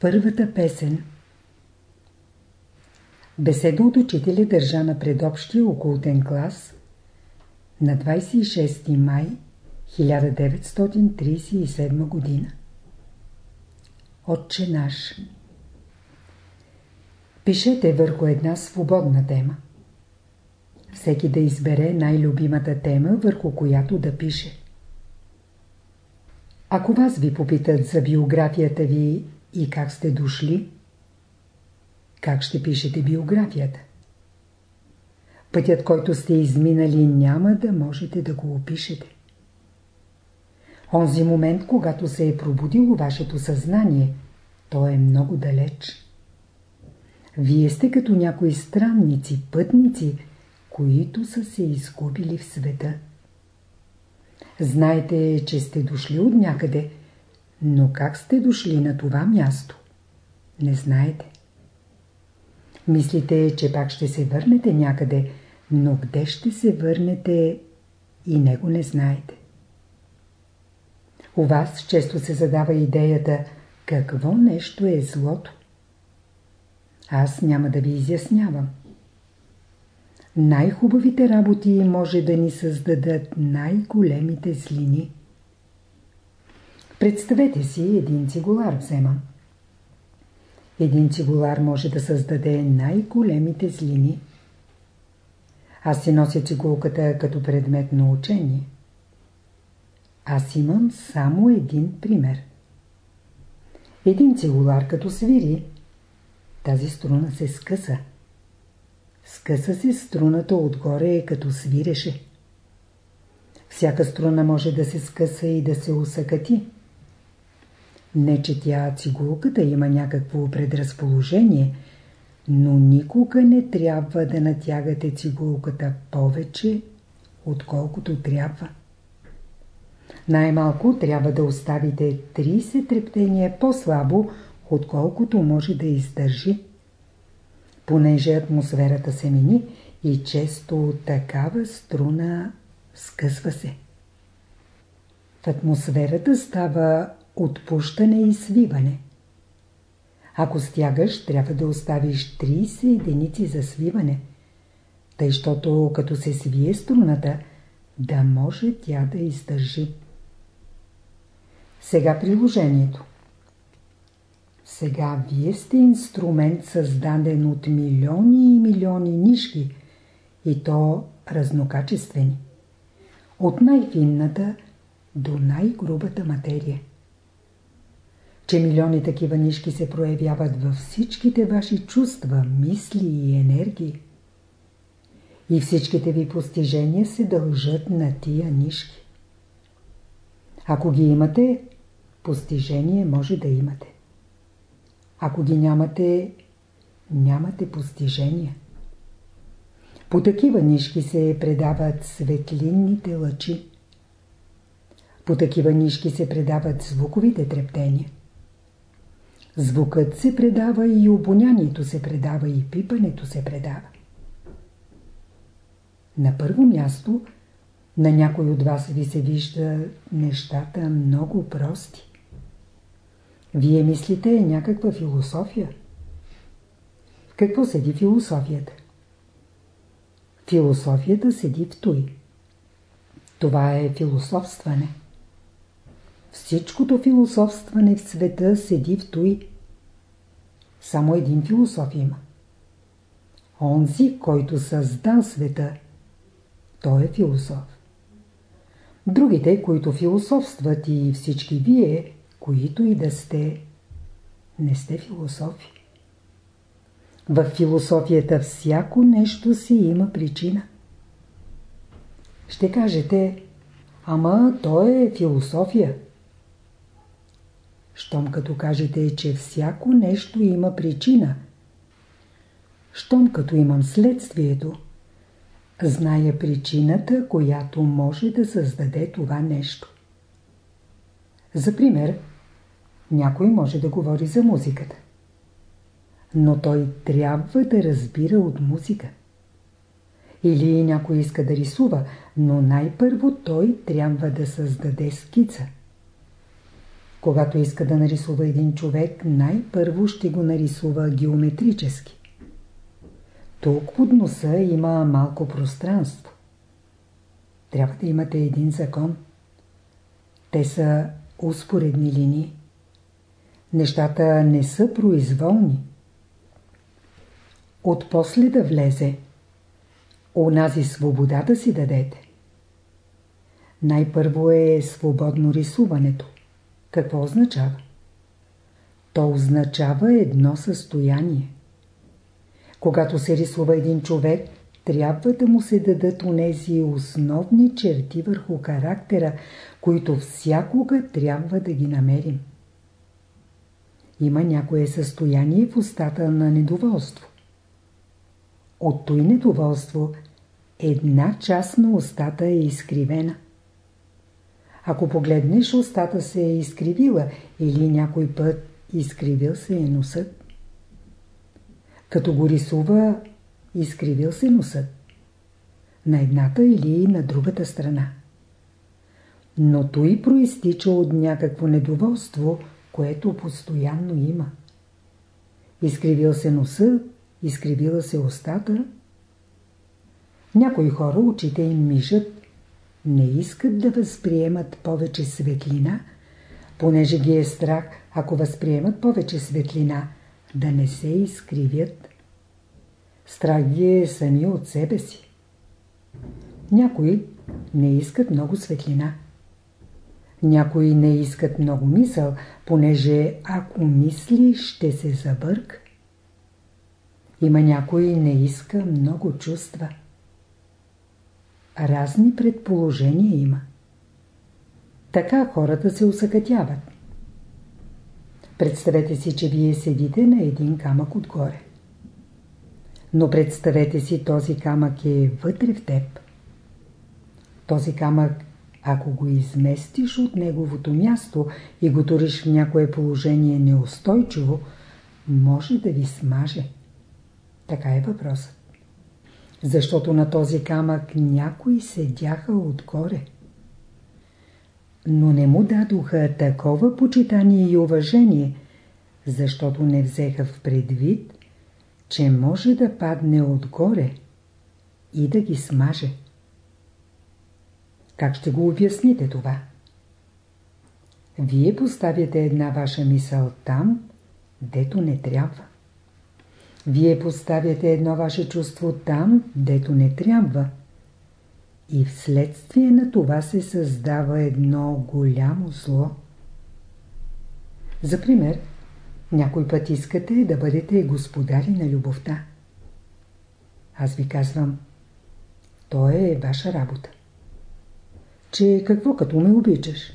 Първата песен Беседа от учителя държа на предобщия окултен клас на 26 май 1937 година. Отче наш Пишете върху една свободна тема. Всеки да избере най-любимата тема, върху която да пише. Ако вас ви попитат за биографията ви и как сте дошли, как ще пишете биографията? Пътят, който сте изминали, няма да можете да го опишете. Онзи момент, когато се е пробудило вашето съзнание, то е много далеч. Вие сте като някои странници, пътници, които са се изгубили в света. Знаете, че сте дошли от някъде, но как сте дошли на това място? Не знаете. Мислите, че пак ще се върнете някъде, но къде ще се върнете и него не знаете. У вас често се задава идеята какво нещо е злото. Аз няма да ви изяснявам. Най-хубавите работи може да ни създадат най-големите злини. Представете си един цигулар взема. Един цигулар може да създаде най-големите злини. Аз си нося цигулката като предмет на учение. Аз имам само един пример. Един цигулар като свири, тази струна се скъса. Скъса се струната отгоре като свиреше. Всяка струна може да се скъса и да се усъкати. Не, че тя цигулката има някакво предразположение, но никога не трябва да натягате цигулката повече, отколкото трябва. Най-малко трябва да оставите 30 трептения по-слабо, отколкото може да издържи. Понеже атмосферата се мени и често такава струна скъсва се. В атмосферата става отпущане и свиване. Ако стягаш, трябва да оставиш 30 единици за свиване, тъй, щото като се свие струната, да може тя да издържи. Сега приложението. Сега вие сте инструмент създаден от милиони и милиони нишки и то разнокачествени. От най-финната до най-грубата материя. Че милиони такива нишки се проявяват във всичките ваши чувства, мисли и енергии. И всичките ви постижения се дължат на тия нишки. Ако ги имате, постижение може да имате. Ако ги нямате, нямате постижения. По такива нишки се предават светлинните лъчи. По такива нишки се предават звуковите трептения. Звукът се предава и обонянието се предава и пипането се предава. На първо място, на някой от вас ви се вижда нещата много прости. Вие мислите е някаква философия. В какво седи философията? Философията седи в той. Това е философстване. Всичкото философстване в света седи в той. Само един философ има. Онзи, който създал света, той е философ. Другите, които философстват и всички вие, които и да сте, не сте философи. В философията всяко нещо си има причина. Ще кажете, ама то е философия. Щом като кажете, че всяко нещо има причина, щом като имам следствието, зная причината, която може да създаде това нещо. За пример, някой може да говори за музиката. Но той трябва да разбира от музика. Или някой иска да рисува, но най-първо той трябва да създаде скица. Когато иска да нарисува един човек, най-първо ще го нарисува геометрически. Тук под носа има малко пространство. Трябва да имате един закон. Те са успоредни линии. Нещата не са произволни. Отпосле да влезе. Онази свобода да си дадете. Най-първо е свободно рисуването. Какво означава? То означава едно състояние. Когато се рисува един човек, трябва да му се дадат онези основни черти върху характера, които всякога трябва да ги намерим. Има някое състояние в устата на недоволство. От той недоволство една част на устата е изкривена. Ако погледнеш, устата се е изкривила или някой път изкривил се е носът. Като го рисува, изкривил се носът. На едната или на другата страна. Но той проистича от някакво недоволство, което постоянно има. Изкривил се носа, изкривила се устата. Някои хора очите им мижат, не искат да възприемат повече светлина, понеже ги е страх, ако възприемат повече светлина, да не се изкривят. Страх ги е сами от себе си. Някои не искат много светлина. Някои не искат много мисъл, понеже ако мисли, ще се забърк. Има някой не иска много чувства. Разни предположения има. Така хората се усъкътяват. Представете си, че вие седите на един камък отгоре. Но представете си, този камък е вътре в теб. Този камък, ако го изместиш от неговото място и го туриш в някое положение неустойчиво, може да ви смаже. Така е въпросът. Защото на този камък някои седяха отгоре. Но не му дадоха такова почитание и уважение, защото не взеха в предвид, че може да падне отгоре и да ги смаже. Как ще го обясните това? Вие поставяте една ваша мисъл там, дето не трябва. Вие поставяте едно ваше чувство там, дето не трябва. И вследствие на това се създава едно голямо зло. За пример, някой път искате да бъдете господари на любовта. Аз ви казвам, то е ваша работа. Че какво като ме обичаш?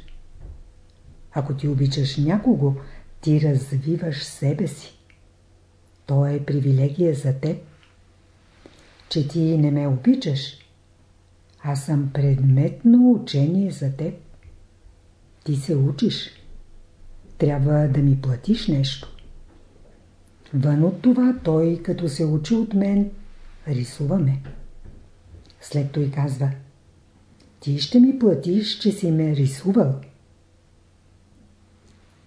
Ако ти обичаш някого, ти развиваш себе си. То е привилегия за теб. Че ти не ме обичаш. Аз съм предметно учение за теб. Ти се учиш. Трябва да ми платиш нещо. Вън от това той, като се учи от мен, рисуваме. След той казва Ти ще ми платиш, че си ме рисувал.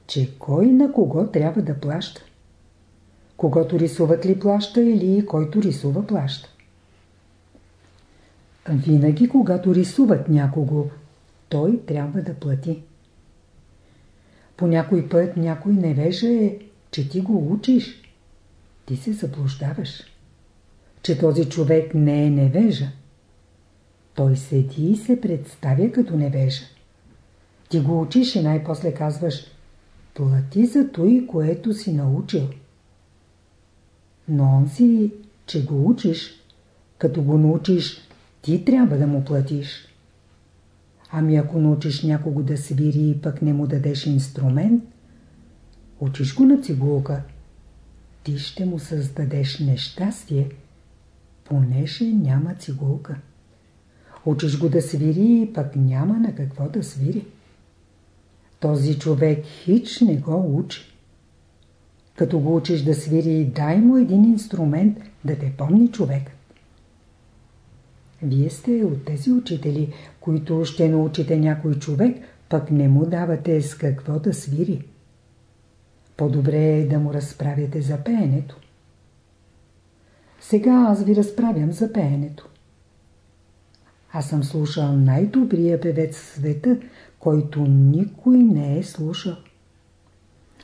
Че кой на кого трябва да плаща? Когато рисуват ли плаща или който рисува плаща? Винаги, когато рисуват някого, той трябва да плати. По някой път някой невежа е, че ти го учиш. Ти се заблуждаваш. Че този човек не е невежа. Той седи и се представя като невежа. Ти го учиш и най-после казваш Плати за той, което си научил. Но си, че го учиш, като го научиш, ти трябва да му платиш. Ами ако научиш някого да свири и пък не му дадеш инструмент, учиш го на цигулка, ти ще му създадеш нещастие, понеже няма цигулка. Учиш го да свири и пък няма на какво да свири. Този човек хич не го учи. Като го учиш да свири, дай му един инструмент да те помни човек. Вие сте от тези учители, които ще научите някой човек, пък не му давате с какво да свири. По-добре е да му разправяте за пеенето. Сега аз ви разправям за пеенето. Аз съм слушал най-добрия певец в света, който никой не е слушал.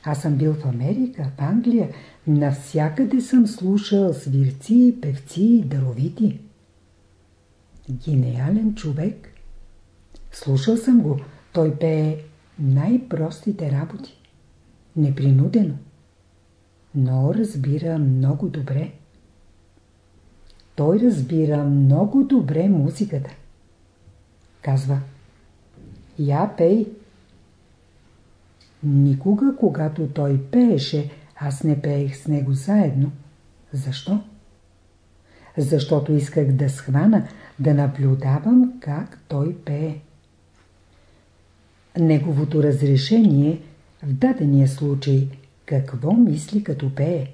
Аз съм бил в Америка, в Англия, навсякъде съм слушал свирци, певци, даровити. Гениален човек. Слушал съм го, той пее най-простите работи. Непринудено. Но разбира много добре. Той разбира много добре музиката. Казва Я пей. Никога, когато той пееше, аз не пеех с него заедно. Защо? Защото исках да схвана, да наблюдавам как той пее. Неговото разрешение в дадения случай какво мисли като пее.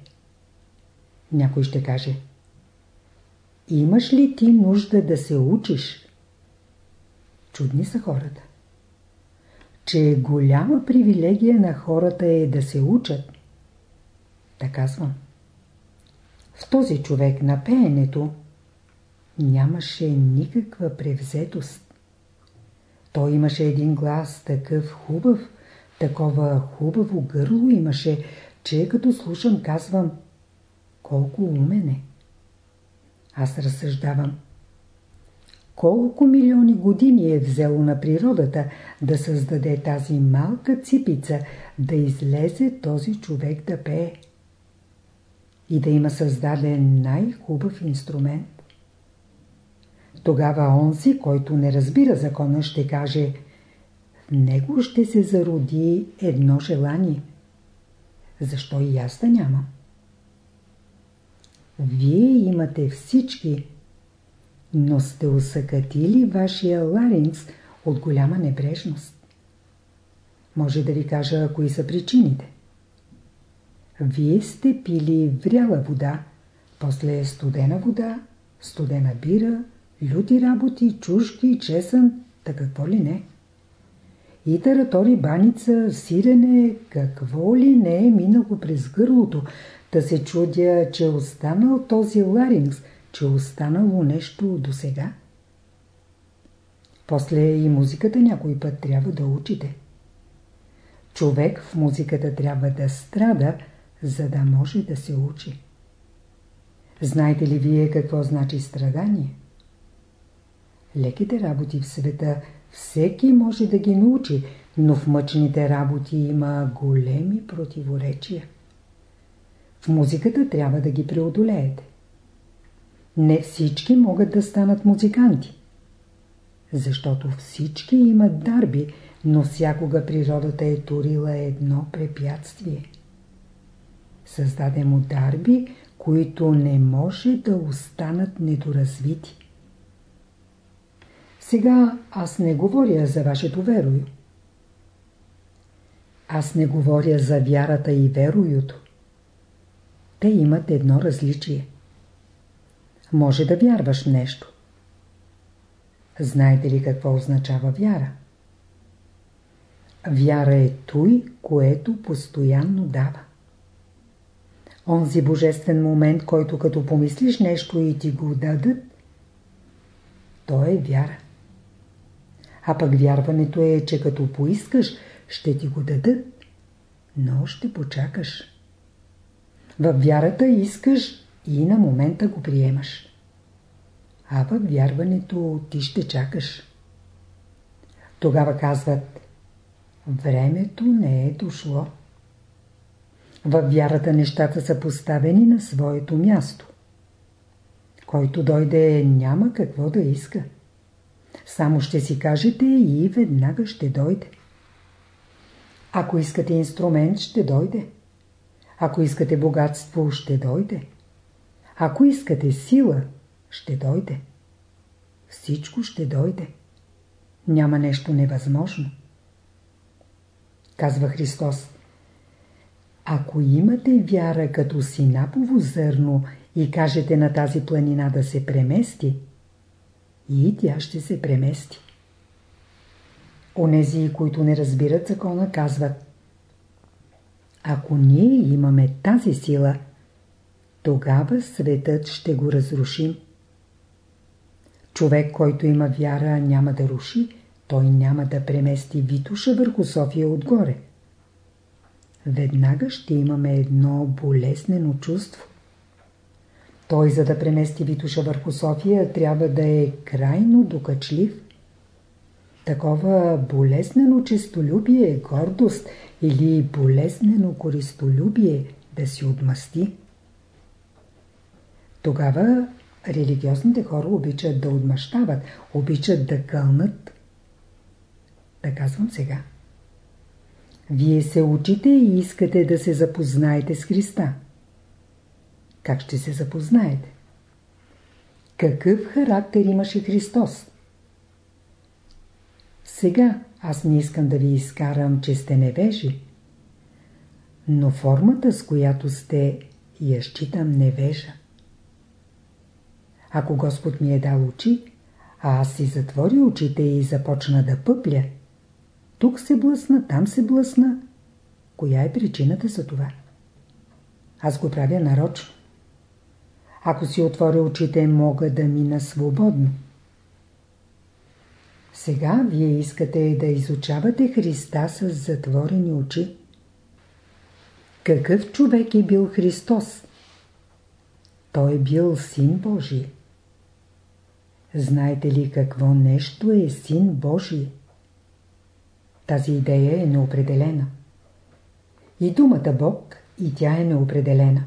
Някой ще каже Имаш ли ти нужда да се учиш? Чудни са хората. Че голяма привилегия на хората е да се учат. Да казвам. В този човек на пеенето нямаше никаква превзетост. Той имаше един глас такъв хубав, такова хубаво гърло имаше, че като слушам казвам колко умен е. Аз разсъждавам. Колко милиони години е взело на природата да създаде тази малка ципица, да излезе този човек да пее и да има създаден най-хубав инструмент. Тогава онзи, който не разбира закона, ще каже в него ще се зароди едно желание. Защо и аз да нямам? Вие имате всички, но сте усъкатили вашия ларингс от голяма небрежност. Може да ви кажа, кои са причините. Вие сте пили вряла вода, после студена вода, студена бира, люти работи, чушки, чесън, така какво ли не. И таратори, баница, сирене, какво ли не е минало през гърлото, да се чудя, че е останал този ларингс, че останало нещо до сега. После и музиката някой път трябва да учите. Човек в музиката трябва да страда, за да може да се учи. Знаете ли вие какво значи страдание? Леките работи в света всеки може да ги научи, но в мъчните работи има големи противоречия. В музиката трябва да ги преодолеете. Не всички могат да станат музиканти. Защото всички имат дарби, но всякога природата е турила едно препятствие. Създаде му дарби, които не може да останат недоразвити. Сега аз не говоря за вашето верою. Аз не говоря за вярата и вероюто. Те имат едно различие. Може да вярваш нещо. Знаете ли какво означава вяра? Вяра е той, което постоянно дава. Онзи божествен момент, който като помислиш нещо и ти го дадат, то е вяра. А пък вярването е, че като поискаш, ще ти го дадат, но ще почакаш. В вярата искаш и на момента го приемаш. А в вярването ти ще чакаш. Тогава казват, времето не е дошло. В вярата нещата са поставени на своето място. Който дойде, няма какво да иска. Само ще си кажете и веднага ще дойде. Ако искате инструмент, ще дойде. Ако искате богатство, ще дойде. Ако искате сила, ще дойде. Всичко ще дойде. Няма нещо невъзможно. Казва Христос. Ако имате вяра като синапово зърно и кажете на тази планина да се премести, и тя ще се премести. Онези, които не разбират закона, казват Ако ние имаме тази сила, тогава светът ще го разрушим. Човек, който има вяра, няма да руши, той няма да премести Витуша върху София отгоре. Веднага ще имаме едно болезнено чувство. Той, за да премести Витуша върху София, трябва да е крайно докачлив. Такова болезнено честолюбие, гордост или болезнено користолюбие да си отмъсти. Тогава религиозните хора обичат да отмъщават, обичат да кълнат. Да казвам сега. Вие се учите и искате да се запознаете с Христа. Как ще се запознаете? Какъв характер имаше Христос? Сега аз не искам да ви изкарам, че сте невежи, но формата, с която сте, я считам невежа. Ако Господ ми е дал очи, а аз си затвори очите и започна да пъпля, тук се блъсна, там се блъсна. Коя е причината за това? Аз го правя нарочно. Ако си отворя очите, мога да мина свободно. Сега вие искате да изучавате Христа с затворени очи. Какъв човек е бил Христос? Той е бил Син Божий. Знаете ли какво нещо е Син Божий? Тази идея е неопределена. И думата Бог, и тя е неопределена.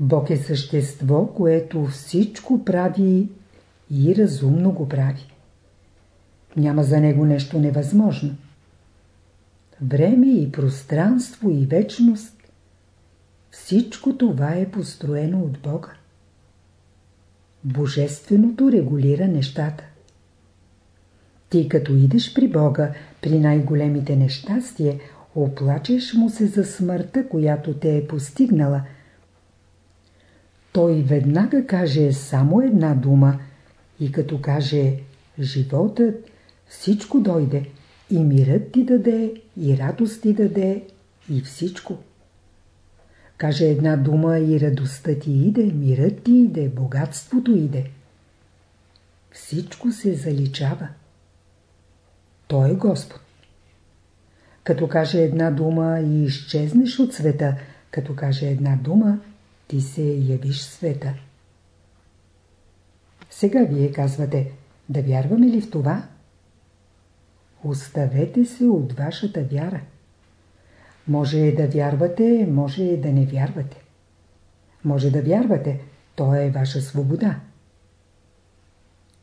Бог е същество, което всичко прави и разумно го прави. Няма за него нещо невъзможно. Време и пространство и вечност всичко това е построено от Бога. Божественото регулира нещата. Ти като идеш при Бога, при най-големите нещастия, оплачеш му се за смъртта, която те е постигнала. Той веднага каже само една дума и като каже животът, всичко дойде и мирът ти даде, и радост ти даде, и всичко. Каже една дума и радостта ти иде, мирът ти иде, богатството иде. Всичко се заличава. Той е Господ. Като каже една дума и изчезнеш от света, като каже една дума, ти се явиш света. Сега вие казвате, да вярваме ли в това? Оставете се от вашата вяра. Може да вярвате, може да не вярвате. Може да вярвате, то е ваша свобода.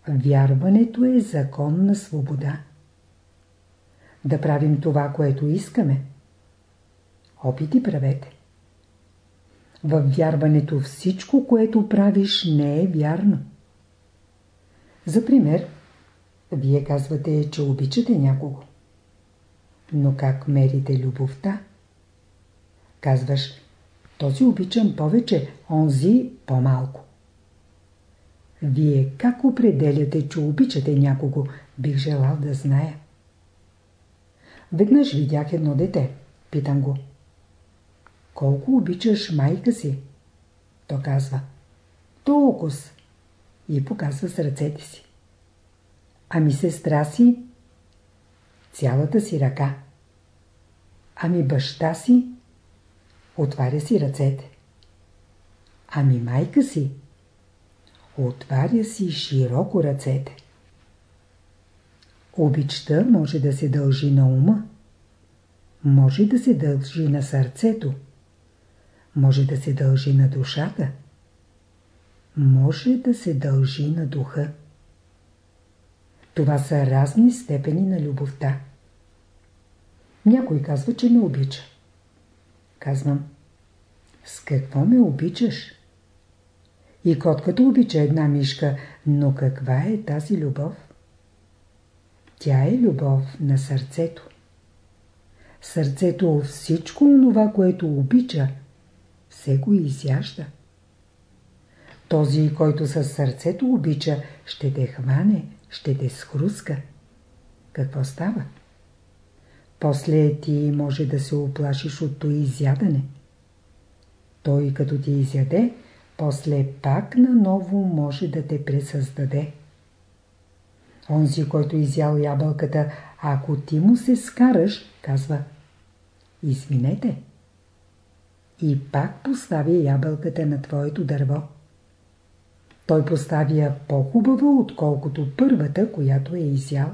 Вярването е закон на свобода да правим това, което искаме. Опити правете. В вярването всичко, което правиш, не е вярно. За пример, вие казвате, че обичате някого. Но как мерите любовта? Казваш, този обичам повече, онзи по-малко. Вие как определяте, че обичате някого, бих желал да зная. Веднъж видях едно дете. Питам го. Колко обичаш майка си? То казва. Толкова. И показва с ръцете си. Ами сестра си? Цялата си ръка. Ами баща си? Отваря си ръцете. Ами майка си? Отваря си широко ръцете. Обичта може да се дължи на ума, може да се дължи на сърцето, може да се дължи на душата, може да се дължи на духа. Това са разни степени на любовта. Някой казва, че ме обича. Казвам, с какво ме обичаш? И котката обича една мишка, но каква е тази любов? Тя е любов на сърцето. Сърцето всичко онова, което обича, все го изяжда. Този, който със сърцето обича, ще те хване, ще те схруска. какво става? После ти може да се оплашиш от това изядане. Той като ти изяде, после пак наново може да те пресъздаде. Онзи, който изял ябълката, ако ти му се скараш, казва Извинете. И пак поставя ябълката на твоето дърво. Той поставя по-хубава, отколкото първата, която е изял.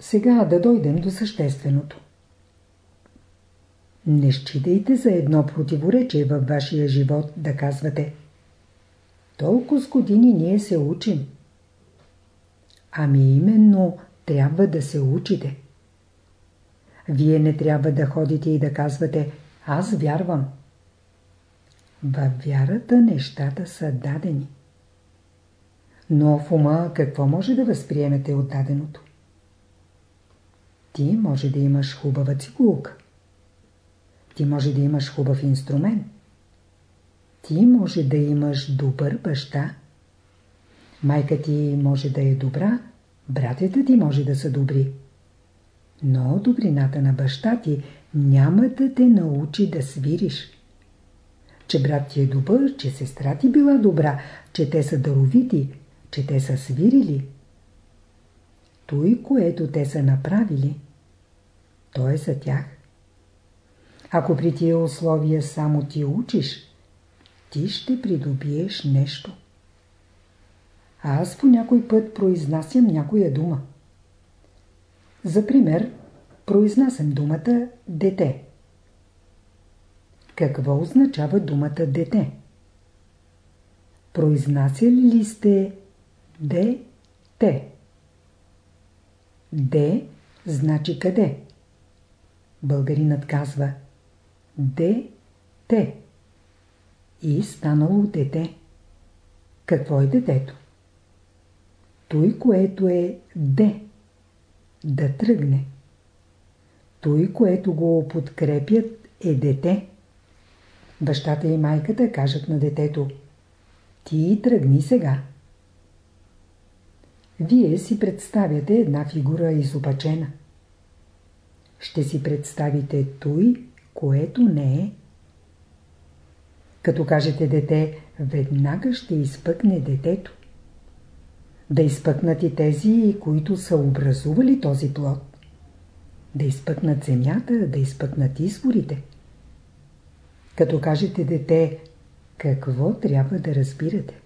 Сега да дойдем до същественото. Не считайте за едно противоречие във вашия живот да казвате Толкова с години ние се учим. Ами именно трябва да се учите. Вие не трябва да ходите и да казвате Аз вярвам. Във вярата нещата са дадени. Но в ума какво може да възприемете от даденото? Ти може да имаш хубава цигулка. Ти може да имаш хубав инструмент. Ти може да имаш добър баща. Майка ти може да е добра, братята ти може да са добри. Но добрината на баща ти няма да те научи да свириш. Че брат ти е добър, че сестра ти била добра, че те са даровити, че те са свирили. Той, което те са направили, то е за тях. Ако при тия условия само ти учиш, ти ще придобиеш нещо. А аз по някой път произнасям някоя дума. За пример, произнасям думата дете. Какво означава думата дете? Произнасяли ли сте де-те? Де значи къде? Българинът казва де-те и станало дете. Какво е детето? Той, което е де, да тръгне. Той, което го подкрепят, е дете. Бащата и майката кажат на детето Ти тръгни сега. Вие си представяте една фигура изопачена. Ще си представите той, което не е. Като кажете дете, веднага ще изпъкне детето. Да изпъкнат и тези, които са образували този плод. Да изпъкнат земята, да изпъкнат изворите. Като кажете дете, какво трябва да разбирате?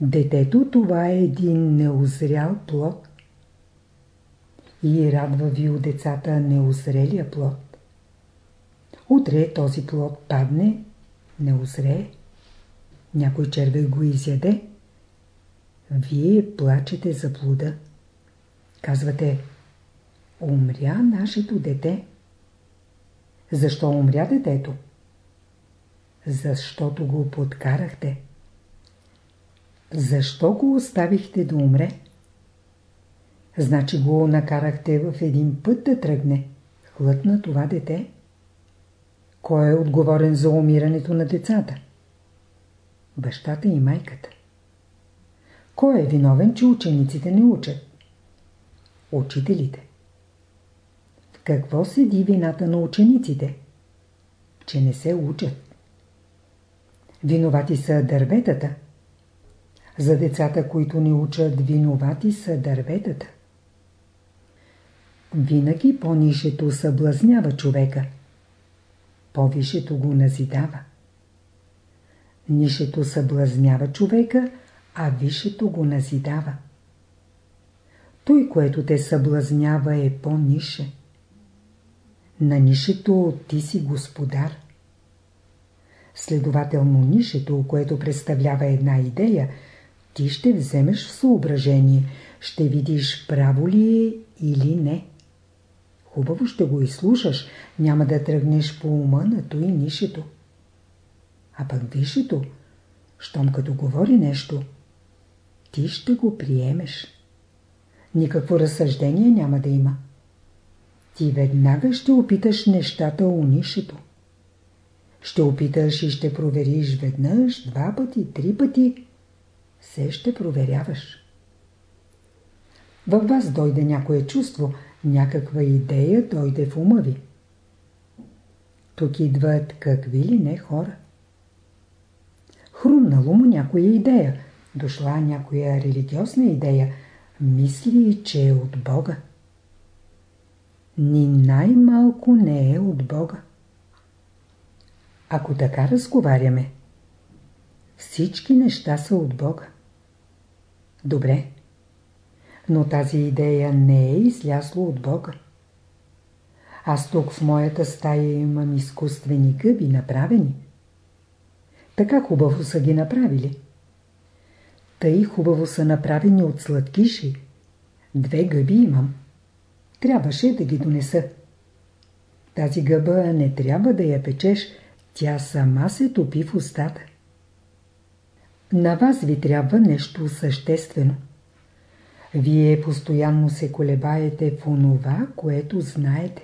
Детето това е един неозрял плод. И радва ви от децата неозрелия плод. Утре този плод падне, не озрее. Някой червей го изяде. Вие плачете за плода. Казвате, умря нашето дете. Защо умря детето? Защото го подкарахте. Защо го оставихте да умре? Значи го накарахте в един път да тръгне. Хлътна това дете. Кой е отговорен за умирането на децата? Бащата и майката. Кой е виновен, че учениците не учат? Учителите. В какво седи вината на учениците? Че не се учат. Виновати са дърветата. За децата, които не учат, виновати са дърветата. Винаги по-нишето съблазнява човека. По-вишето го назидава. Нишето съблазнява човека, а вишето го назидава. Той, което те съблазнява е по-нише. На нишето ти си господар. Следователно нишето, което представлява една идея, ти ще вземеш в съображение, ще видиш право ли е или не. Хубаво ще го изслушаш, няма да тръгнеш по ума на той нишето. А пък вишето, щом като говори нещо, ти ще го приемеш. Никакво разсъждение няма да има. Ти веднага ще опиташ нещата у нишето. Ще опиташ и ще провериш веднъж, два пъти, три пъти. Все ще проверяваш. Във вас дойде някое чувство, някаква идея дойде в ума ви. Тук идват какви ли не хора. Хрумнало му някоя идея, дошла някоя религиозна идея, мисли, че е от Бога. Ни най-малко не е от Бога. Ако така разговаряме, всички неща са от Бога. Добре, но тази идея не е излязла от Бога. Аз тук в моята стая имам изкуствени гъби, направени. Така хубаво са ги направили. Тъй хубаво са направени от сладкиши. Две гъби имам. Трябваше да ги донеса. Тази гъба не трябва да я печеш, тя сама се топи в устата. На вас ви трябва нещо съществено. Вие постоянно се колебаете в онова, което знаете.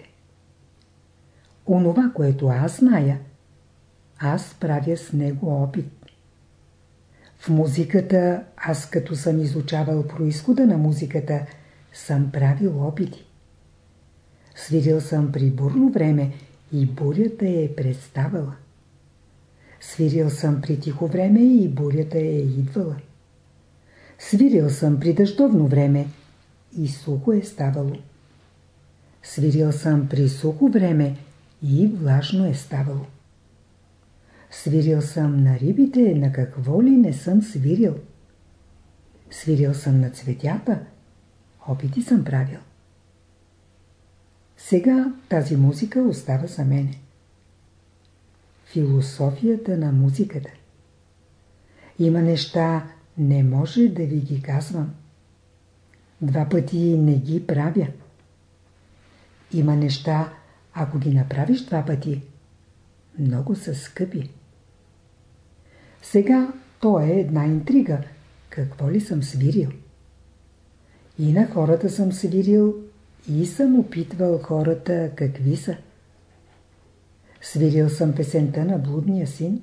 Онова, което аз зная, аз правя с него опит. В музиката, аз като съм изучавал происхода на музиката, съм правил опити. Свирил съм при бурно време и бурята е представала. Свирил съм при тихо време и бурята е идвала. Свирил съм при дъждовно време и сухо е ставало. Свирил съм при сухо време и влажно е ставало. Свирил съм на рибите, на какво ли не съм свирил. Свирил съм на цветята, опити съм правил. Сега тази музика остава за мене. Философията на музиката. Има неща, не може да ви ги казвам. Два пъти не ги правя. Има неща, ако ги направиш два пъти, много са скъпи. Сега то е една интрига. Какво ли съм свирил? И на хората съм свирил, и съм опитвал хората какви са. Свирил съм песента на блудния син.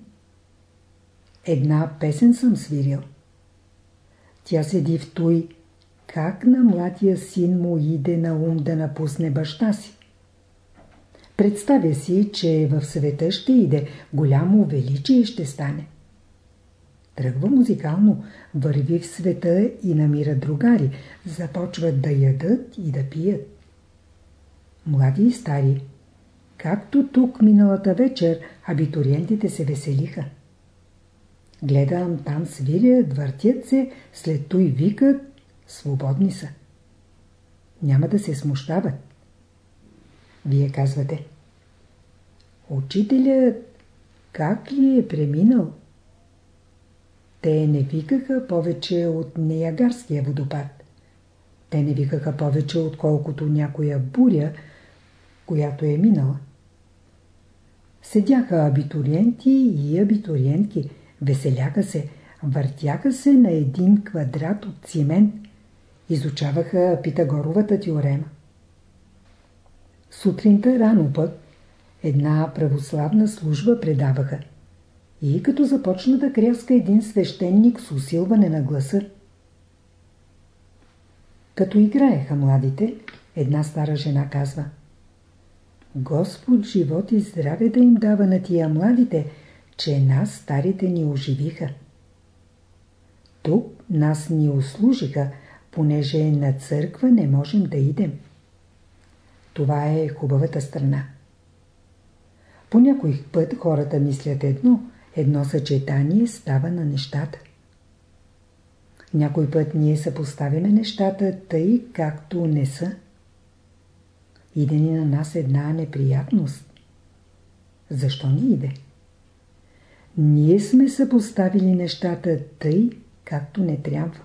Една песен съм свирил. Тя седи в той, как на младия син му иде на ум да напусне баща си. Представя си, че в света ще иде, голямо величие ще стане. Тръгва музикално, върви в света и намира другари, започват да ядат и да пият. Млади и стари, както тук миналата вечер, абитуриентите се веселиха. Гледам, там свирят, въртят се, след той викат, свободни са. Няма да се смущават. Вие казвате. Учителят как ли е преминал? Те не викаха повече от Неягарския водопад. Те не викаха повече отколкото някоя буря, която е минала. Седяха абитуриенти и абитуриентки, веселяха се, въртяха се на един квадрат от цимент, изучаваха Питагоровата теорема. Сутринта рано пък една православна служба предаваха. И като започна да кряска един свещеник с усилване на гласа. Като играеха младите, една стара жена казва Господ живот и здраве да им дава на тия младите, че нас старите ни оживиха. Тук нас ни услужиха, понеже на църква не можем да идем. Това е хубавата страна. По някой път хората мислят едно, едно съчетание става на нещата. Някой път ние съпоставяме нещата тъй, както не са. Иде ни на нас една неприятност. Защо ни иде? Ние сме съпоставили нещата тъй, както не трябва.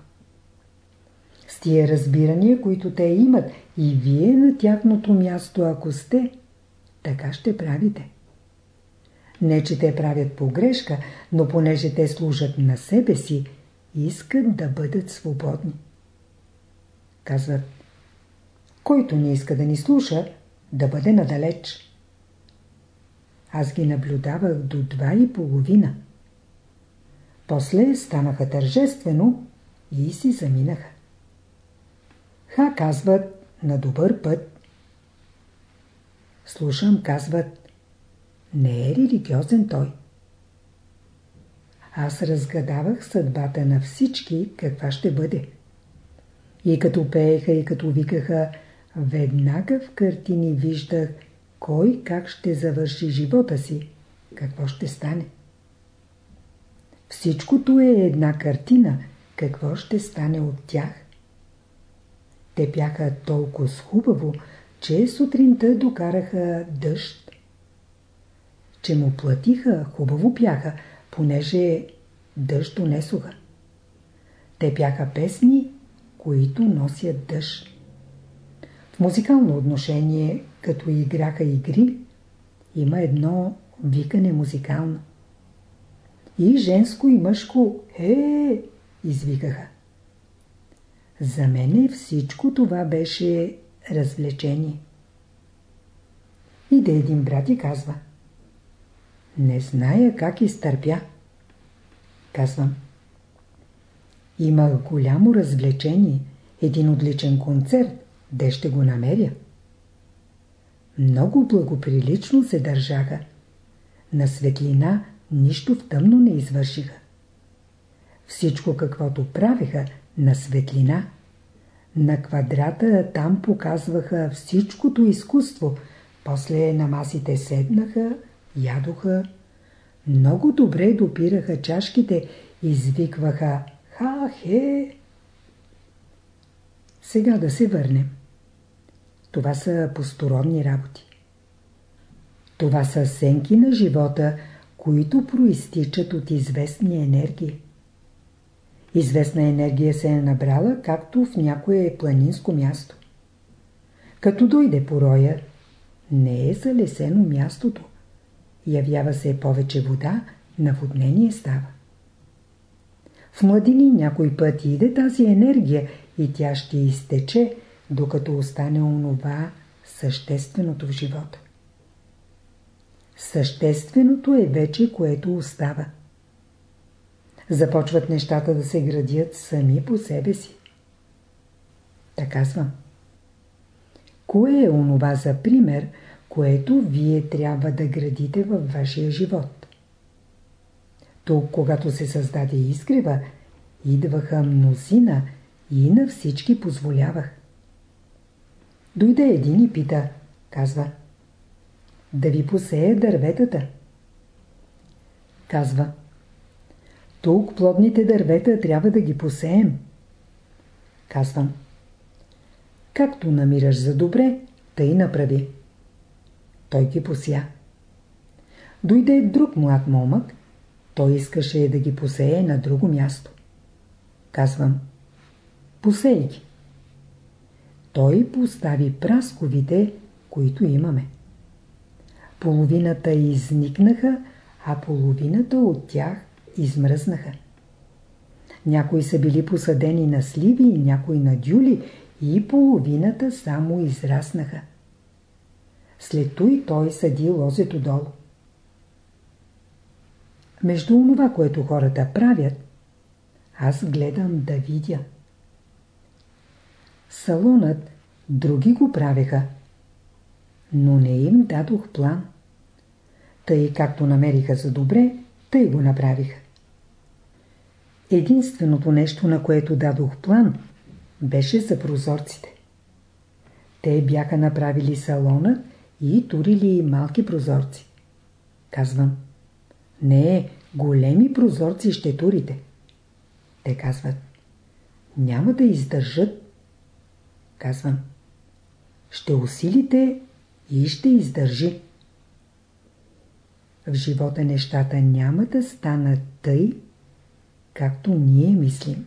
С тия разбирания, които те имат, и вие на тяхното място, ако сте, така ще правите. Не, че те правят погрешка, но понеже те служат на себе си, искат да бъдат свободни. Казват, който не иска да ни слуша, да бъде надалеч. Аз ги наблюдавах до два и половина. После станаха тържествено и си заминаха. Ха казват на добър път. Слушам, казват, не е религиозен той. Аз разгадавах съдбата на всички, каква ще бъде. И като пееха, и като викаха, веднага в картини виждах кой как ще завърши живота си, какво ще стане. Всичкото е една картина, какво ще стане от тях. Те бяха толкова хубаво, че сутринта докараха дъжд. Че му платиха, хубаво бяха, понеже дъжд донесоха. Те бяха песни, които носят дъжд. В музикално отношение, като играха игри, има едно викане музикално. И женско и мъжко е извикаха. За мене всичко това беше развлечение. Иде един брат и казва – не зная как изтърпя. Казвам. Има голямо развлечение, един отличен концерт, де ще го намеря. Много благоприлично се държаха. На светлина нищо в тъмно не извършиха. Всичко каквото правиха на светлина. На квадрата там показваха всичкото изкуство. После на масите седнаха ядоха, много добре допираха чашките, извикваха «Ха-хе!». Сега да се върнем. Това са посторонни работи. Това са сенки на живота, които проистичат от известни енергии. Известна енергия се е набрала, както в някое планинско място. Като дойде пороя, не е залесено мястото явява се повече вода, наводнение става. В младини някой път иде тази енергия и тя ще изтече, докато остане онова същественото в живота. Същественото е вече, което остава. Започват нещата да се градят сами по себе си. Така казвам. Кое е онова за пример, което вие трябва да градите във вашия живот. Тук, когато се създаде изгрева, идваха мнозина и на всички позволявах. Дойде един и пита, казва, да ви посея дърветата. Казва, тук плодните дървета трябва да ги посеем. Казвам, както намираш за добре, тъй направи. Той ги пося. Дойде друг млад момък, той искаше да ги посее на друго място. Казвам, посей ги. Той постави прасковите, които имаме. Половината изникнаха, а половината от тях измръзнаха. Някои са били посадени на сливи, някои на дюли и половината само израснаха. След той той съди лозето долу. Между това, което хората правят, аз гледам да видя. Салонът други го правеха, но не им дадох план. Тъй както намериха за добре, тъй го направиха. Единственото нещо, на което дадох план, беше за прозорците. Те бяха направили салонът и турили малки прозорци. Казвам, не, големи прозорци ще турите. Те казват, няма да издържат. Казвам, ще усилите и ще издържи. В живота нещата няма да станат тъй, както ние мислим.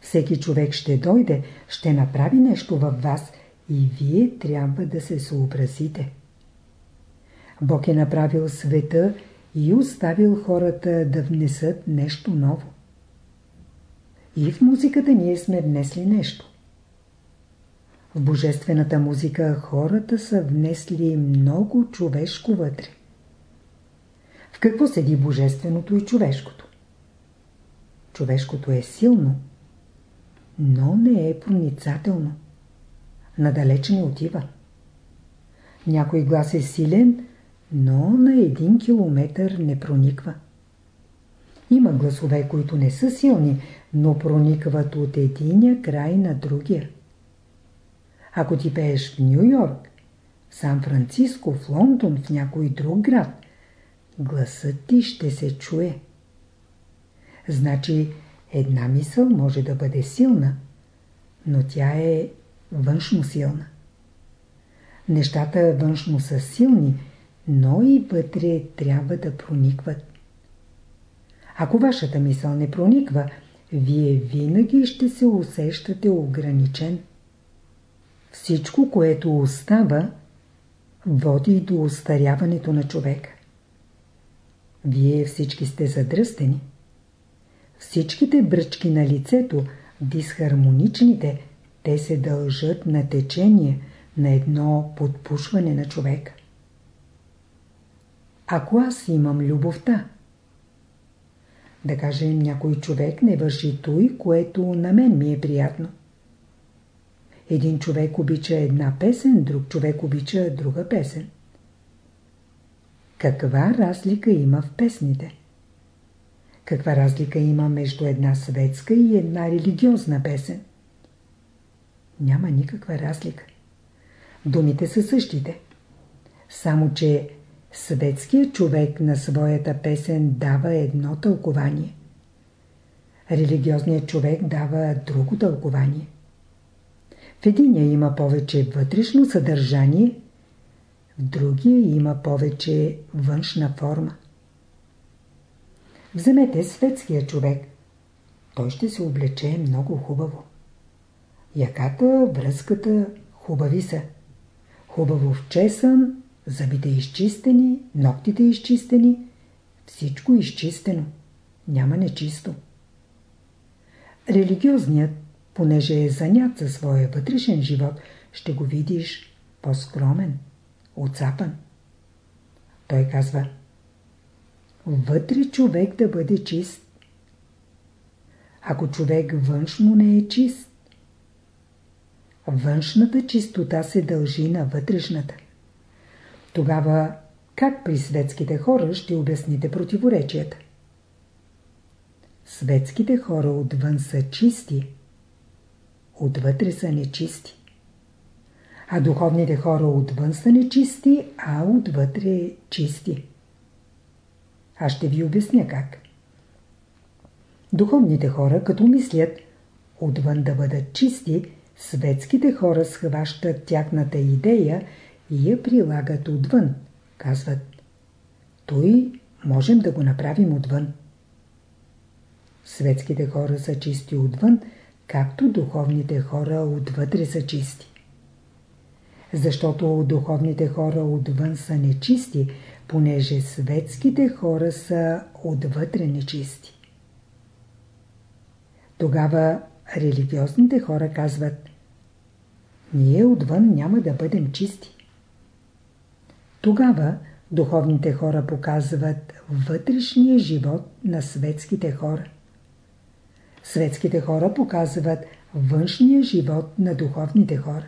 Всеки човек ще дойде, ще направи нещо във вас – и вие трябва да се съобразите. Бог е направил света и оставил хората да внесат нещо ново. И в музиката ние сме внесли нещо. В божествената музика хората са внесли много човешко вътре. В какво седи божественото и човешкото? Човешкото е силно, но не е проницателно. Надалеч не отива. Някой глас е силен, но на един километър не прониква. Има гласове, които не са силни, но проникват от единия край на другия. Ако ти пееш в Нью Йорк, в Сан-Франциско, в Лондон, в някой друг град, гласът ти ще се чуе. Значи една мисъл може да бъде силна, но тя е външно силна. Нещата външно са силни, но и вътре трябва да проникват. Ако вашата мисъл не прониква, вие винаги ще се усещате ограничен. Всичко, което остава, води до устаряването на човека. Вие всички сте задръстени. Всичките бръчки на лицето, дисхармоничните, те се дължат на течение, на едно подпушване на човека. Ако аз имам любовта, да кажем някой човек не върши той, което на мен ми е приятно. Един човек обича една песен, друг човек обича друга песен. Каква разлика има в песните? Каква разлика има между една светска и една религиозна песен? Няма никаква разлика. Думите са същите. Само, че светският човек на своята песен дава едно тълкование. Религиозният човек дава друго тълкование. В единия има повече вътрешно съдържание, в другия има повече външна форма. Вземете светския човек. Той ще се облече много хубаво. Яката, връзката хубави са. Хубаво вчесан, зъбите изчистени, ногтите изчистени, всичко изчистено. Няма нечисто. Религиозният, понеже е занят за своя вътрешен живот, ще го видиш по-скромен, отцапан. Той казва Вътре човек да бъде чист. Ако човек външно не е чист, външната чистота се дължи на вътрешната. Тогава как при светските хора ще обясните противоречията? Светските хора отвън са чисти, отвътре са нечисти. А духовните хора отвън са нечисти, а отвътре чисти. Аз ще ви обясня как. Духовните хора, като мислят отвън да бъдат чисти, светските хора схващат тяхната идея и я прилагат отвън. Казват, той можем да го направим отвън. Светските хора са чисти отвън, както духовните хора отвътре са чисти. Защото духовните хора отвън са нечисти, понеже светските хора са отвътре нечисти. Тогава религиозните хора казват Ние отвън няма да бъдем чисти. Тогава духовните хора показват вътрешния живот на светските хора. Светските хора показват външния живот на духовните хора.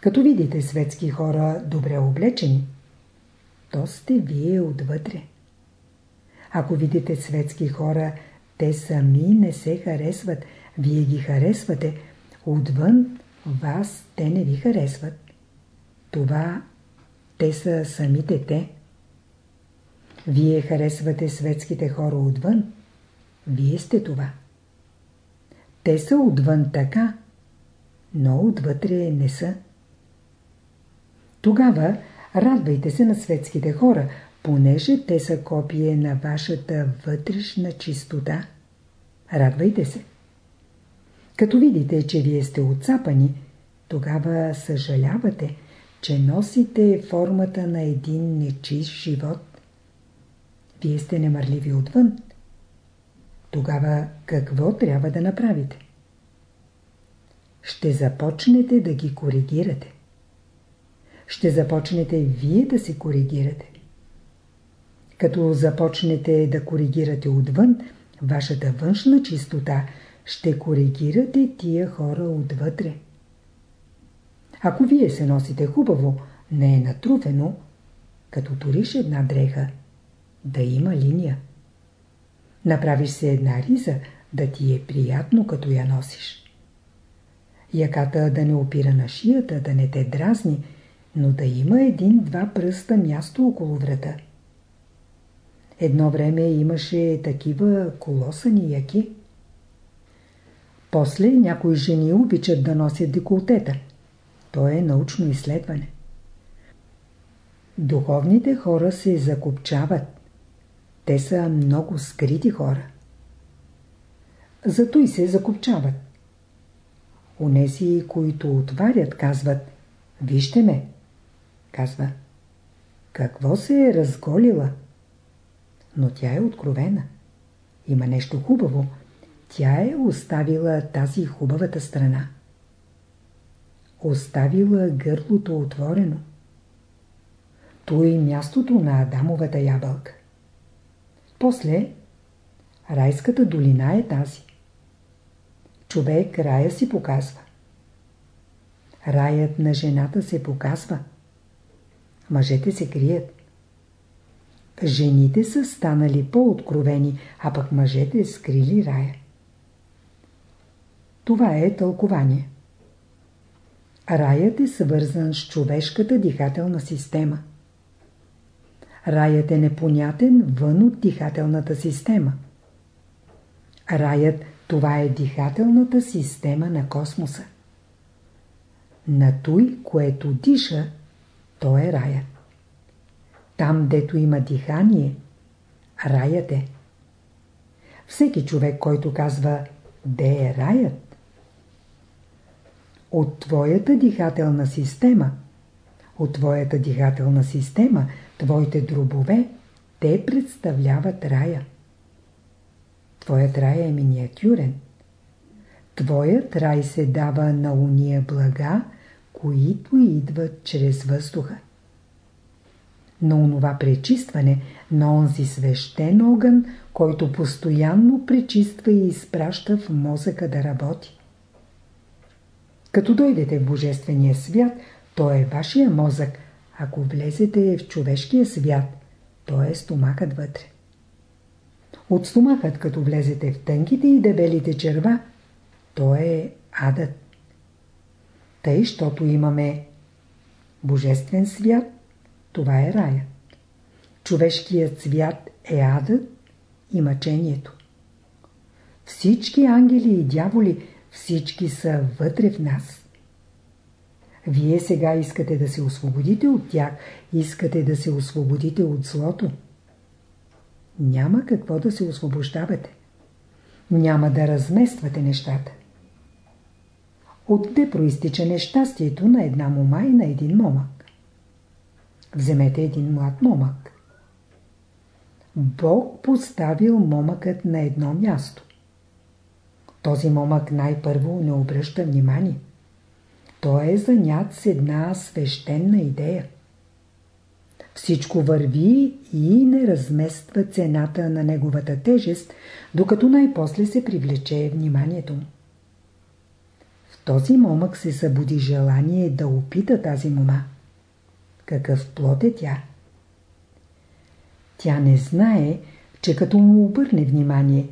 Като видите светски хора добре облечени, то сте вие отвътре. Ако видите светски хора, те сами не се харесват, вие ги харесвате, отвън вас те не ви харесват. Това те са самите те. Вие харесвате светските хора отвън. Вие сте това. Те са отвън така, но отвътре не са. Тогава радвайте се на светските хора, понеже те са копие на вашата вътрешна чистота. Радвайте се. Като видите, че вие сте отцапани, тогава съжалявате, че носите формата на един нечист живот. Вие сте немърливи отвън. Тогава какво трябва да направите? Ще започнете да ги коригирате. Ще започнете вие да се коригирате. Като започнете да коригирате отвън, вашата външна чистота ще коригирате тия хора отвътре. Ако вие се носите хубаво, не е натруфено, като туриш една дреха, да има линия. Направиш се една риза, да ти е приятно, като я носиш. Яката да не опира на шията, да не те дразни, но да има един-два пръста място около врата. Едно време имаше такива колосани яки. После някои жени обичат да носят деколтета. То е научно изследване. Духовните хора се закопчават. Те са много скрити хора. Зато и се закопчават. Онези, които отварят, казват Вижте ме. Казва Какво се е разголила? Но тя е откровена. Има нещо хубаво. Тя е оставила тази хубавата страна. Оставила гърлото отворено. То е мястото на Адамовата ябълка. После райската долина е тази. Човек рая си показва. Раят на жената се показва. Мъжете се крият. Жените са станали по-откровени, а пък мъжете скрили рая. Това е тълкование. Раят е свързан с човешката дихателна система. Раят е непонятен вън от дихателната система. Раят това е дихателната система на космоса. На той, което диша, то е раят. Там, дето има дихание, раят е. Всеки човек, който казва «Де е раят?» От твоята дихателна система, от твоята дихателна система, твоите дробове, те представляват рая. Твоят рай е миниатюрен. Твоят рай се дава на уния блага, които идват чрез въздуха. На онова пречистване, на онзи свещен огън, който постоянно пречиства и изпраща в мозъка да работи. Като дойдете в Божествения свят, то е вашия мозък. Ако влезете в човешкия свят, то е стомакът вътре. От стомахът, като влезете в тънките и дебелите черва, то е адът. Тъй, щото имаме божествен свят, това е раят. Човешкият свят е адът и мъчението. Всички ангели и дяволи, всички са вътре в нас. Вие сега искате да се освободите от тях, искате да се освободите от злото. Няма какво да се освобождавате. Няма да размествате нещата. Отде проистича нещастието на една мома и на един момък? Вземете един млад момък. Бог поставил момъкът на едно място. Този момък най-първо не обръща внимание. Той е занят с една свещена идея. Всичко върви и не размества цената на неговата тежест, докато най-после се привлече вниманието му. В този момък се събуди желание да опита тази мома. Какъв плод е тя? Тя не знае, че като му обърне внимание,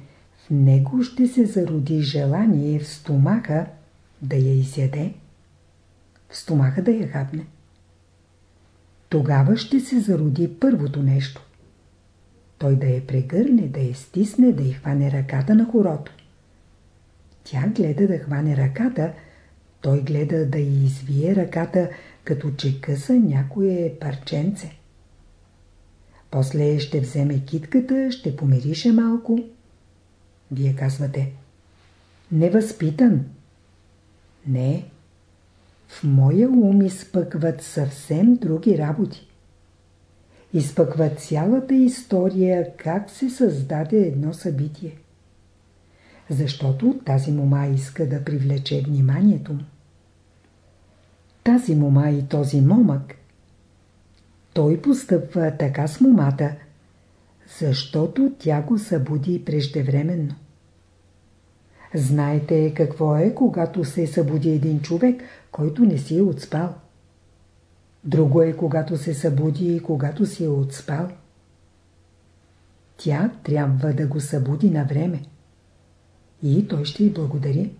в него ще се зароди желание в стомаха да я изяде, стомаха да я хапне тогава ще се зароди първото нещо. Той да я прегърне, да я стисне, да й хване ръката на хорото. Тя гледа да хване ръката, той гледа да й извие ръката, като че къса някое парченце. После ще вземе китката, ще помирише малко. Вие казвате, невъзпитан. Не, в моя ум изпъкват съвсем други работи. Изпъкват цялата история как се създаде едно събитие. Защото тази мома иска да привлече вниманието му. Тази мома и този момък, той постъпва така с момата, защото тя го събуди преждевременно. Знаете какво е, когато се събуди един човек, който не си е отспал. Друго е, когато се събуди и когато си е отспал. Тя трябва да го събуди на време. И той ще й благодари.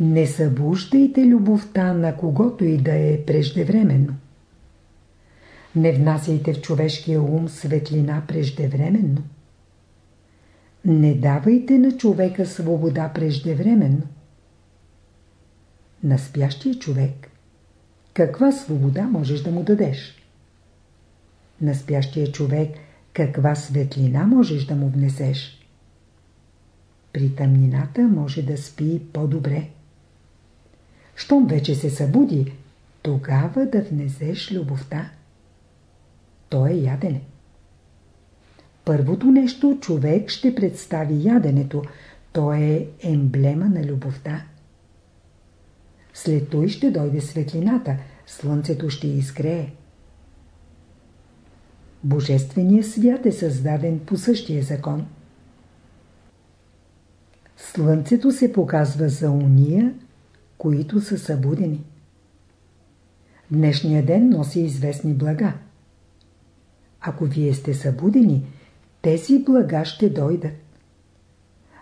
Не събуждайте любовта на когото и да е преждевременно. Не внасяйте в човешкия ум светлина преждевременно. Не давайте на човека свобода преждевременно. На спящия човек каква свобода можеш да му дадеш? На спящия човек каква светлина можеш да му внесеш? При тъмнината може да спи по-добре. Щом вече се събуди, тогава да внесеш любовта. То е ядене. Първото нещо човек ще представи яденето. То е емблема на любовта. След той ще дойде светлината, слънцето ще изгрее. Божественият свят е създаден по същия закон. Слънцето се показва за уния, които са събудени. Днешния ден носи известни блага. Ако вие сте събудени, тези блага ще дойдат.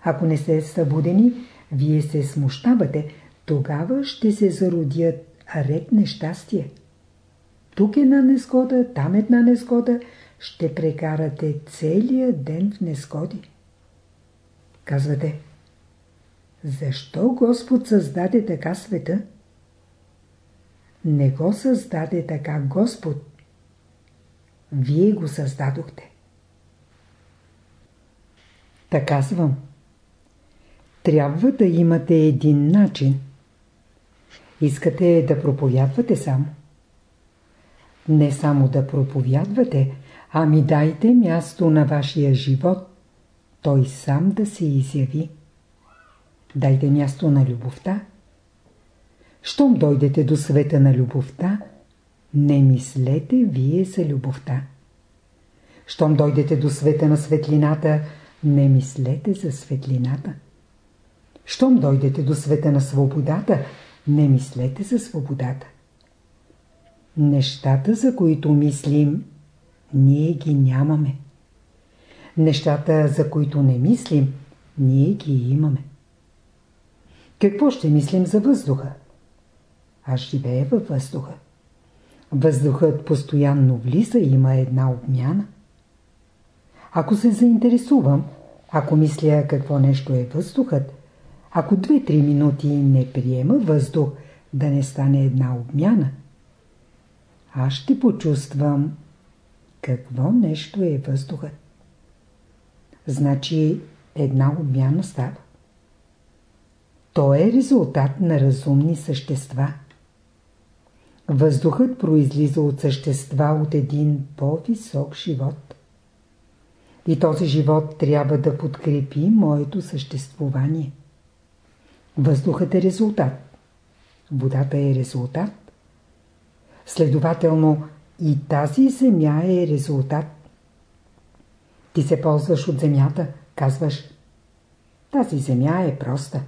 Ако не сте събудени, вие се смущавате, тогава ще се зародят ред нещастие. Тук една незгода, там една незгода, ще прекарате целия ден в незгоди. Казвате, защо Господ създаде така света? Не го създаде така Господ. Вие го създадохте. Така казвам. Трябва да имате един начин. Искате да проповядвате само. Не само да проповядвате, ами дайте място на вашия живот, той сам да се изяви. Дайте място на любовта. Щом дойдете до света на любовта, не мислете вие за любовта. Щом дойдете до света на светлината, не мислете за светлината. Щом дойдете до света на свободата, не мислете за свободата. Нещата, за които мислим, ние ги нямаме. Нещата, за които не мислим, ние ги имаме. Какво ще мислим за въздуха? Аз живея във въздуха. Въздухът постоянно влиза и има една обмяна. Ако се заинтересувам, ако мисля какво нещо е въздухът, ако 2-3 минути не приема въздух, да не стане една обмяна, аз ще почувствам какво нещо е въздухът. Значи една обмяна става. То е резултат на разумни същества. Въздухът произлиза от същества от един по-висок живот. И този живот трябва да подкрепи моето съществувание. Въздухът е резултат. Водата е резултат. Следователно и тази земя е резултат. Ти се ползваш от земята, казваш тази земя е проста.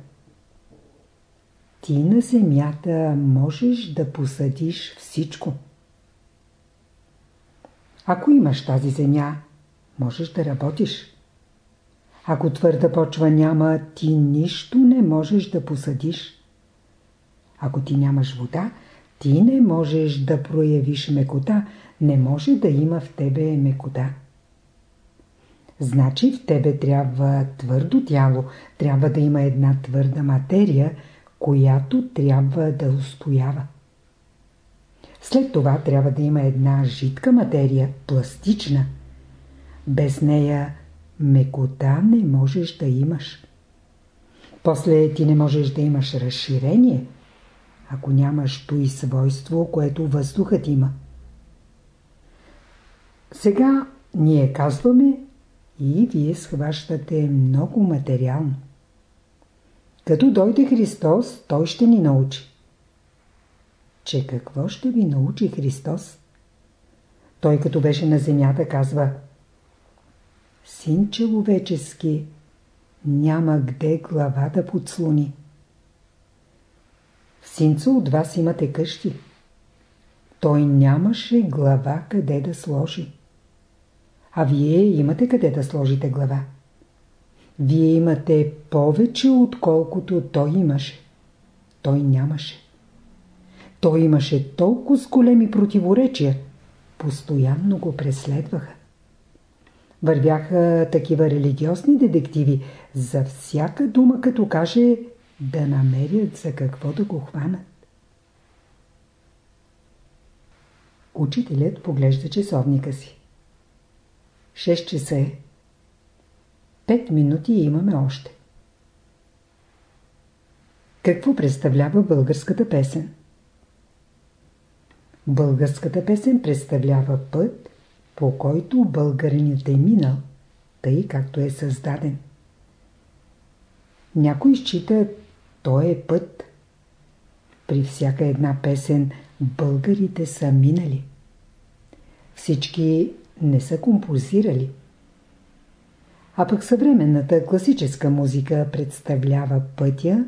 Ти на земята можеш да посадиш всичко. Ако имаш тази земя, можеш да работиш. Ако твърда почва няма, ти нищо не можеш да посадиш. Ако ти нямаш вода, ти не можеш да проявиш мекота, не може да има в тебе мекота. Значи в тебе трябва твърдо тяло, трябва да има една твърда материя, която трябва да устоява. След това трябва да има една житка материя, пластична. Без нея мекота не можеш да имаш. После ти не можеш да имаш разширение, ако нямаш то и свойство, което въздухът има. Сега ние казваме и вие схващате много материално. Като дойде Христос, Той ще ни научи. Че какво ще ви научи Христос? Той като беше на земята казва Син човечески, няма где глава да подслони. Синца от вас имате къщи. Той нямаше глава къде да сложи. А вие имате къде да сложите глава. Вие имате повече, отколкото той имаше. Той нямаше. Той имаше толкова с големи противоречия. Постоянно го преследваха. Вървяха такива религиозни детективи. За всяка дума, като каже, да намерят за какво да го хванат. Учителят поглежда часовника си. 6 часа е. 5 минути имаме още. Какво представлява българската песен? Българската песен представлява път, по който българинът е минал, тъй както е създаден. Някой счита, той е път. При всяка една песен българите са минали. Всички не са композирали. А пък съвременната класическа музика представлява пътя,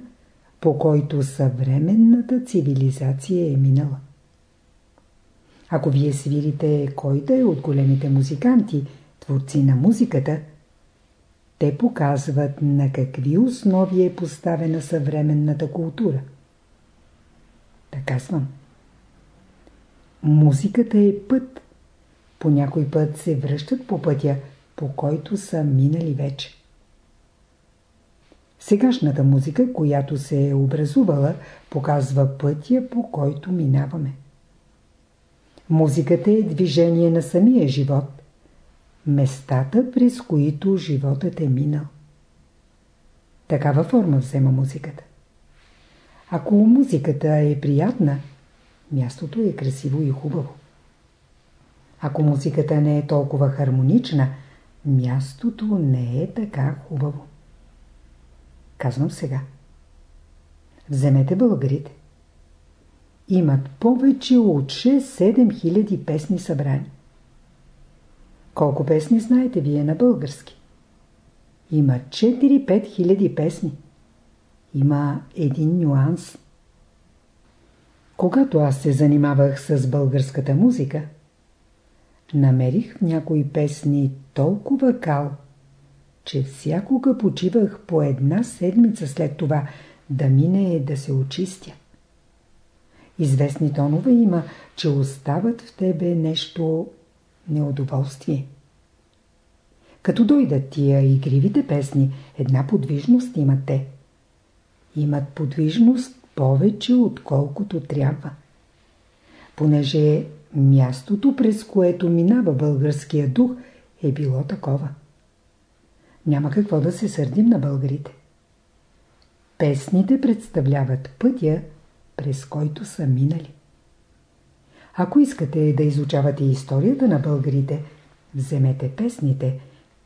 по който съвременната цивилизация е минала. Ако вие свирите кой да е от големите музиканти, творци на музиката, те показват на какви основи е поставена съвременната култура. Така казвам. Музиката е път. По някой път се връщат по пътя, по който са минали вече. Сегашната музика, която се е образувала, показва пътя, по който минаваме. Музиката е движение на самия живот. Местата, през които животът е минал. Такава форма взема музиката. Ако музиката е приятна, мястото е красиво и хубаво. Ако музиката не е толкова хармонична, мястото не е така хубаво. Казвам сега. Вземете българите имат повече от 6-7 хиляди песни събрани. Колко песни знаете вие на български? Има 4-5 хиляди песни. Има един нюанс. Когато аз се занимавах с българската музика, намерих в някои песни толкова кал, че всякога почивах по една седмица след това да мине да се очистя. Известни тонове има, че остават в тебе нещо неудоволствие. Като дойдат тия игривите песни, една подвижност имат те. Имат подвижност повече, отколкото трябва. Понеже мястото, през което минава българския дух, е било такова. Няма какво да се сърдим на българите. Песните представляват пътя, през който са минали. Ако искате да изучавате историята на българите, вземете песните,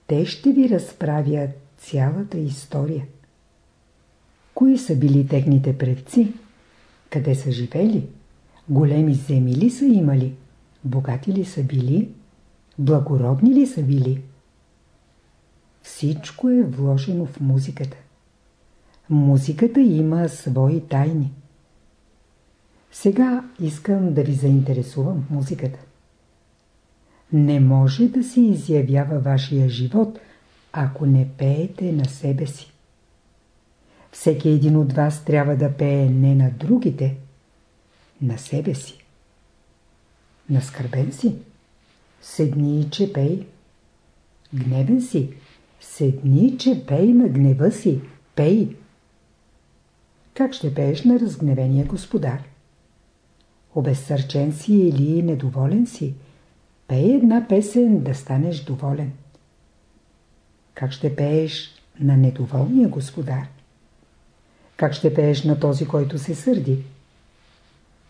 те ще ви разправят цялата история. Кои са били техните предци? Къде са живели? Големи земи ли са имали? Богати ли са били? Благородни ли са били? Всичко е вложено в музиката. Музиката има свои тайни. Сега искам да ви заинтересувам музиката. Не може да се изявява вашия живот, ако не пеете на себе си. Всеки един от вас трябва да пее не на другите, на себе си. Наскърбен си? Седни и че пей. Гневен си? Седни и че пей на гнева си. Пей. Как ще пееш на разгневения господар? Обезсърчен си или недоволен си, пей една песен да станеш доволен. Как ще пееш на недоволния господар? Как ще пееш на този, който се сърди?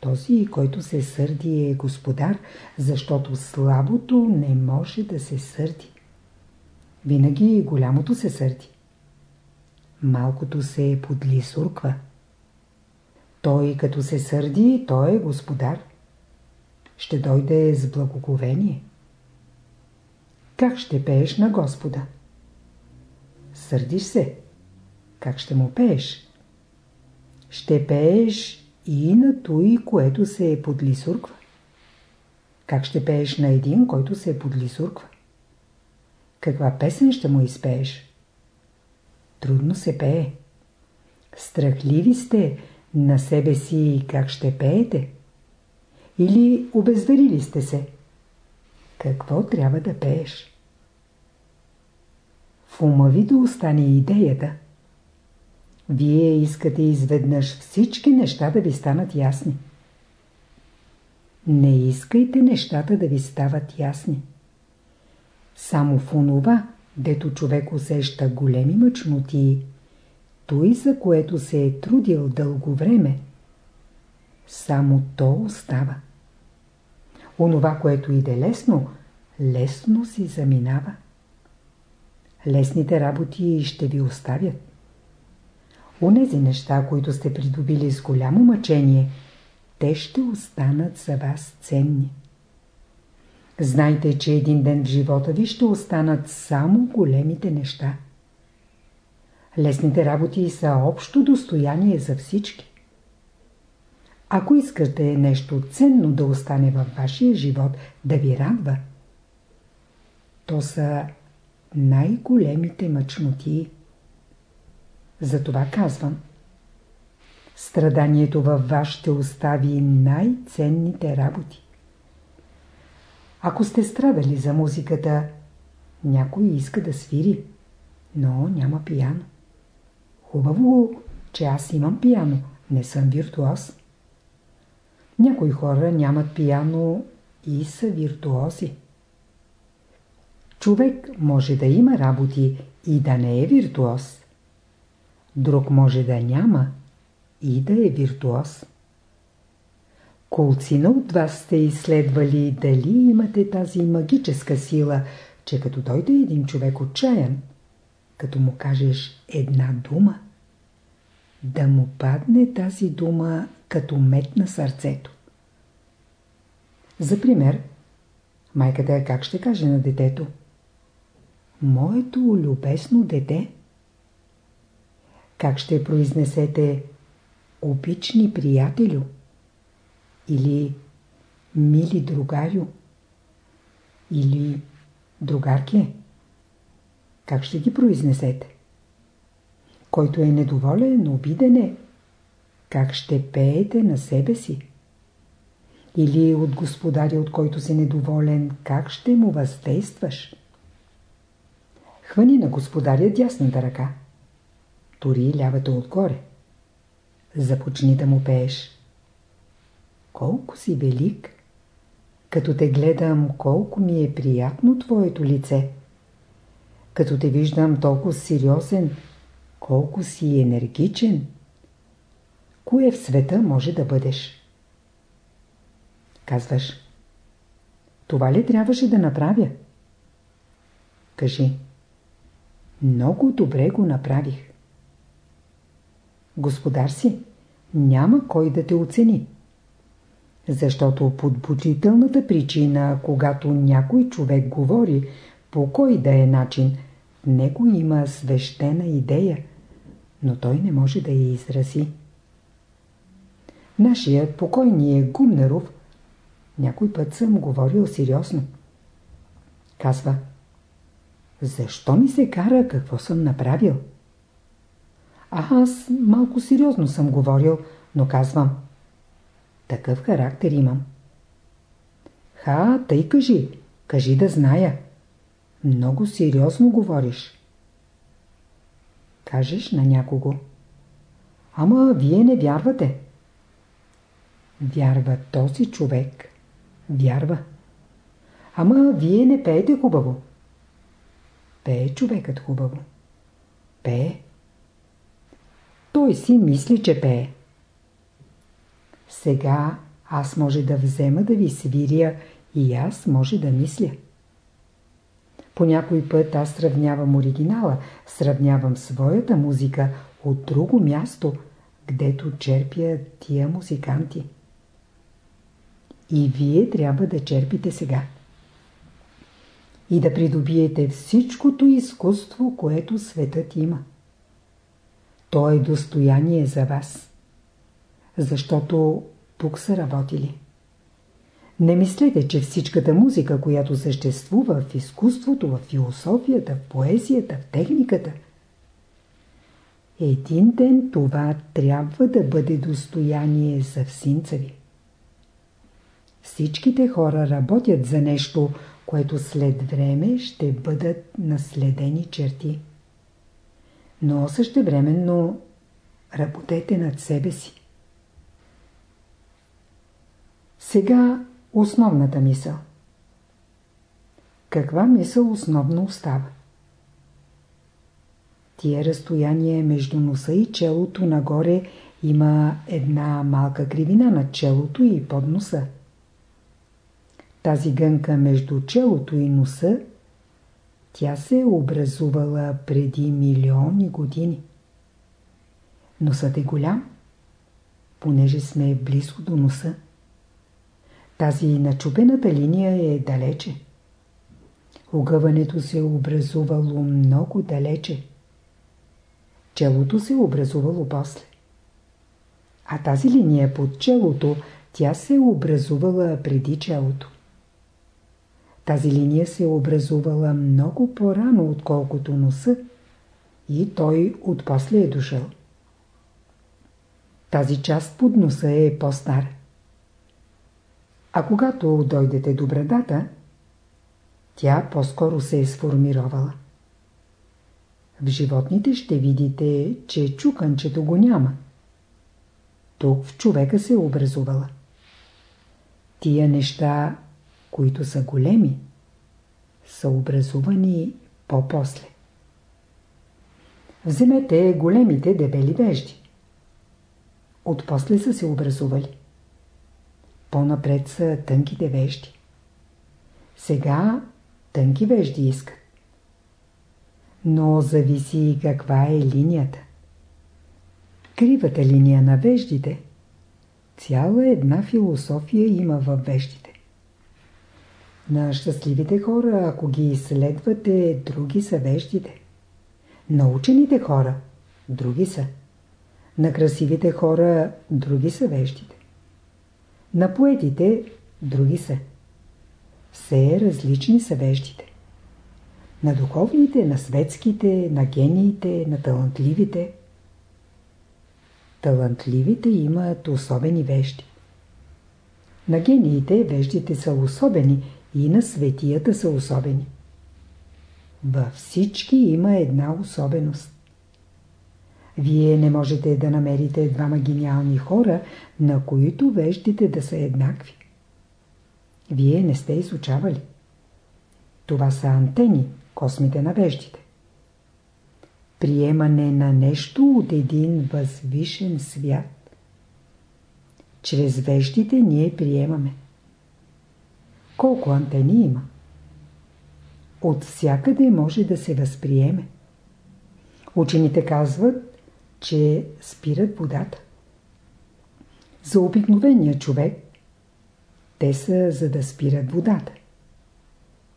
Този, който се сърди е господар, защото слабото не може да се сърди. Винаги голямото се сърди. Малкото се подлисурква. Той като се сърди, той е господар. Ще дойде с благоговение. Как ще пееш на Господа? Сърдиш се, Как ще му пееш? Ще пееш и на той, което се е подлисурква. Как ще пееш на един, който се е подлисурква? Каква песен ще му изпееш? Трудно се пее. Страхливи сте на себе си как ще пеете? Или обезверили сте се? Какво трябва да пееш? В ума ви да остане идеята. Вие искате изведнъж всички неща да ви станат ясни. Не искайте нещата да ви стават ясни. Само в онова, дето човек усеща големи мъчноти, той за което се е трудил дълго време, само то остава. Онова, което иде лесно, лесно си заминава. Лесните работи ще ви оставят. Онези неща, които сте придобили с голямо мъчение, те ще останат за вас ценни. Знайте, че един ден в живота ви ще останат само големите неща. Лесните работи са общо достояние за всички. Ако искате нещо ценно да остане във вашия живот, да ви радва, то са най-големите мъчноти. Затова казвам. Страданието във вас ще остави най-ценните работи. Ако сте страдали за музиката, някой иска да свири, но няма пияно. Хубаво, че аз имам пияно, не съм виртуоз. Някои хора нямат пияно и са виртуози. Човек може да има работи и да не е виртуоз. Друг може да няма и да е виртуоз. Колцина от вас сте изследвали дали имате тази магическа сила, че като дойде един човек отчаян, като му кажеш една дума, да му падне тази дума като мет на сърцето. За пример, майката как ще каже на детето? Моето любесно дете. Как ще произнесете обични приятелю? Или мили другарю? Или другарке? Как ще ги произнесете? Който е недоволен, обиден е. Как ще пеете на себе си? Или от господаря, от който си недоволен, как ще му въздействаш? Хвани на господаря дясната ръка. Тори лявата отгоре. Започни да му пееш. Колко си велик! Като те гледам, колко ми е приятно твоето лице. Като те виждам толкова сериозен, колко си енергичен. Кое в света може да бъдеш? Казваш. Това ли трябваше да направя? Кажи. Много добре го направих. Господар си, няма кой да те оцени. Защото подбудителната причина, когато някой човек говори, по кой да е начин, в него има свещена идея, но той не може да я изрази. Нашият покойният Гумнеров, някой път съм говорил сериозно. Казва, защо ми се кара какво съм направил? А аз малко сериозно съм говорил, но казвам. Такъв характер имам. Ха, тъй кажи. Кажи да зная. Много сериозно говориш. Кажеш на някого. Ама вие не вярвате. Вярва този човек. Вярва. Ама вие не пеете хубаво. Пее човекът хубаво. Пее. Той си мисли, че пее. Сега аз може да взема да ви свиря и аз може да мисля. По някой път аз сравнявам оригинала, сравнявам своята музика от друго място, гдето черпя тия музиканти. И вие трябва да черпите сега и да придобиете всичкото изкуство, което светът има. то е достояние за вас. Защото тук са работили. Не мислете, че всичката музика, която съществува в изкуството, в философията, в поезията, в техниката, един ден това трябва да бъде достояние за всинца ви. Всичките хора работят за нещо, което след време ще бъдат наследени черти. Но същевременно работете над себе си. Сега основната мисъл. Каква мисъл основно остава? Тия разстояние между носа и челото нагоре има една малка кривина на челото и под носа. Тази гънка между челото и носа, тя се е образувала преди милиони години. Носът е голям, понеже сме близко до носа. Тази начупената линия е далече. Огъването се е образувало много далече. Челото се е образувало после. А тази линия под челото, тя се е образувала преди челото. Тази линия се образувала много по-рано, отколкото носа и той отпосле е дошъл. Тази част под носа е по-стара. А когато дойдете до брадата, тя по-скоро се е сформировала. В животните ще видите, че чуканчето го няма. Тук в човека се е образувала. Тия неща които са големи, са образувани по-после. Вземете големите дебели вежди. Отпосле са се образували. По-напред са тънките вежди. Сега тънки вежди искат. Но зависи каква е линията. Кривата линия на веждите. Цяла една философия има във веждите. На щастливите хора, ако ги изследвате, други са веждите. На учените хора, други са. На красивите хора, други са веждите. На поетите, други са. Все различни са веждите. На духовните, на светските, на гениите, на талантливите. Талантливите имат особени вежди. На гениите веждите са особени и на светията са особени. Във всички има една особеност. Вие не можете да намерите двама гениални хора, на които веждите да са еднакви. Вие не сте изучавали. Това са антени, космите на веждите. Приемане на нещо от един възвишен свят. Чрез веждите ние приемаме. Колко антени има? От всякъде може да се възприеме. Учените казват, че спират водата. За обикновения човек те са за да спират водата.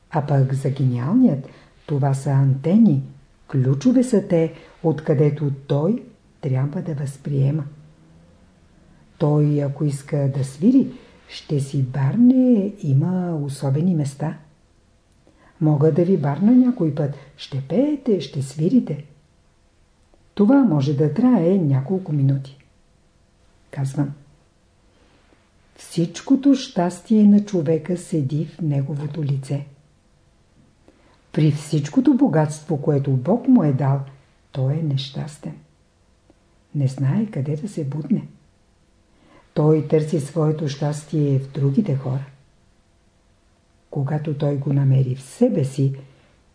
А пък за гениалният това са антени, ключове са те, откъдето той трябва да възприема. Той, ако иска да свири, ще си барне, има особени места. Мога да ви барна някой път. Ще пеете, ще свирите. Това може да трае няколко минути. Казвам. Всичкото щастие на човека седи в неговото лице. При всичкото богатство, което Бог му е дал, той е нещастен. Не знае къде да се будне. Той търси своето щастие в другите хора. Когато той го намери в себе си,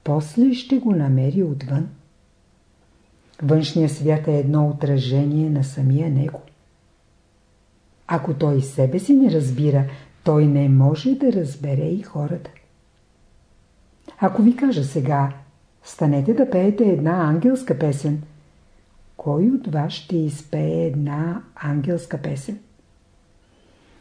после ще го намери отвън. Външният свят е едно отражение на самия него. Ако той себе си не разбира, той не може да разбере и хората. Ако ви кажа сега, станете да пеете една ангелска песен, кой от вас ще изпее една ангелска песен?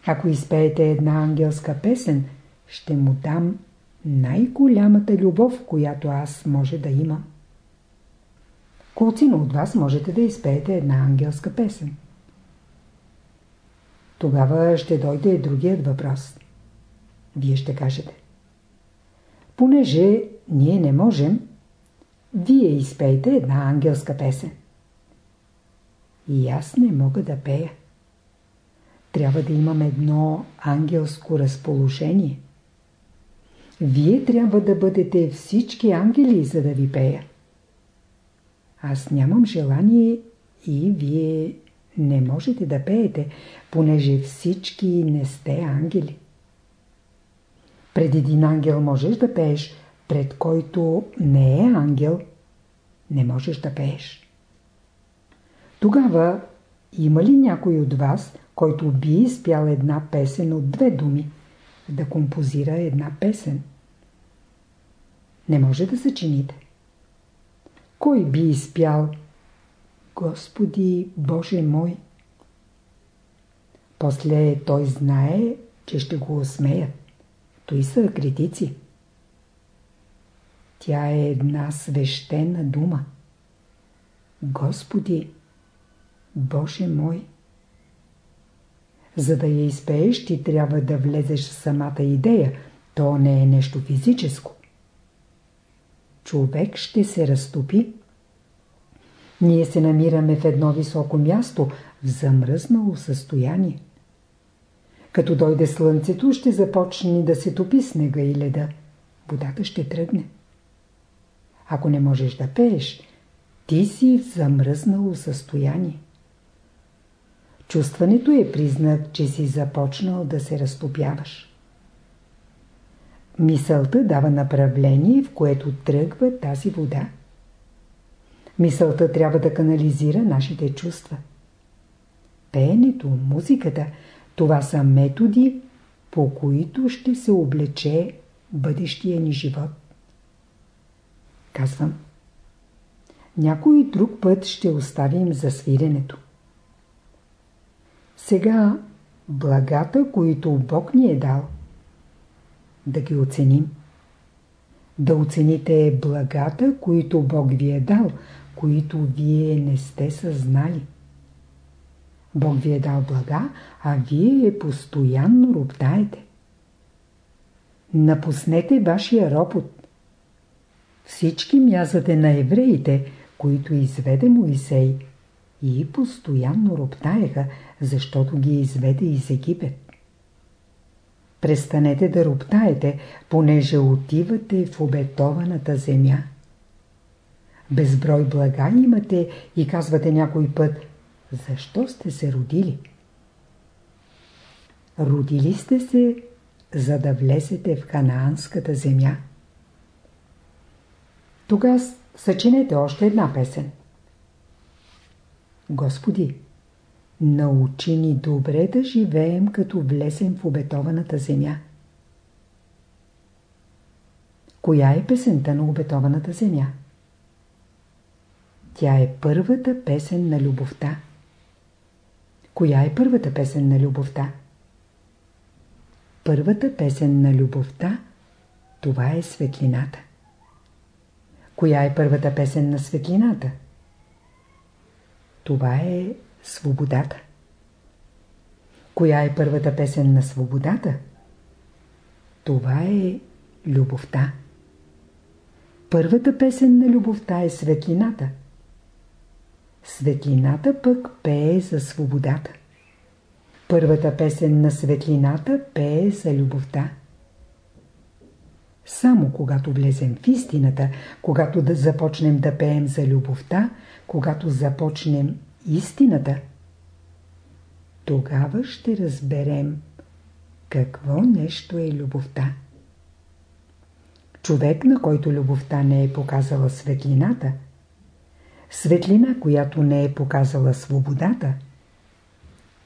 Ако изпеете една ангелска песен, ще му дам най-голямата любов, която аз може да имам. Колцина от вас можете да изпеете една ангелска песен. Тогава ще дойде другият въпрос. Вие ще кажете. Понеже ние не можем, вие изпейте една ангелска песен. И аз не мога да пея. Трябва да имам едно ангелско разположение. Вие трябва да бъдете всички ангели, за да ви пея. Аз нямам желание и вие не можете да пеете, понеже всички не сте ангели. Пред един ангел можеш да пееш, пред който не е ангел, не можеш да пееш. Тогава има ли някой от вас, който би изпял една песен от две думи, да композира една песен? Не може да съчините. Кой би изпял Господи Боже мой? После той знае, че ще го осмеят. Той са критици. Тя е една свещена дума. Господи, Боже мой! За да я изпееш, ти трябва да влезеш в самата идея. То не е нещо физическо. Човек ще се разтопи. Ние се намираме в едно високо място, в замръзнало състояние. Като дойде слънцето, ще започне да се топи снега и леда. Водата ще тръгне. Ако не можеш да пееш, ти си в замръзнало състояние. Чувстването е признак, че си започнал да се разтопяваш. Мисълта дава направление, в което тръгва тази вода. Мисълта трябва да канализира нашите чувства. Пеенето, музиката – това са методи, по които ще се облече бъдещия ни живот. Казвам. Някой друг път ще оставим за свиренето. Сега благата, които Бог ни е дал, да ги оценим. Да оцените благата, които Бог ви е дал, които вие не сте съзнали. Бог ви е дал блага, а вие постоянно роптаете. Напуснете вашия ропот. Всички мязате на евреите, които изведе Моисей и постоянно роптаеха, защото ги изведе из Египет. Престанете да роптаете, понеже отивате в обетованата земя. Безброй блага имате и казвате някой път – защо сте се родили? Родили сте се, за да влезете в ханаанската земя. Тогава съчинете още една песен. Господи, научи ни добре да живеем, като влезем в обетованата земя. Коя е песента на обетованата земя? Тя е първата песен на любовта. Коя е първата песен на любовта? Първата песен на любовта – това е светлината. Коя е първата песен на светлината? Това е свободата. Коя е първата песен на свободата? Това е любовта. Първата песен на любовта е светлината – Светлината пък пее за свободата. Първата песен на светлината пее за любовта. Само когато влезем в истината, когато да започнем да пеем за любовта, когато започнем истината, тогава ще разберем какво нещо е любовта. Човек, на който любовта не е показала светлината – светлина, която не е показала свободата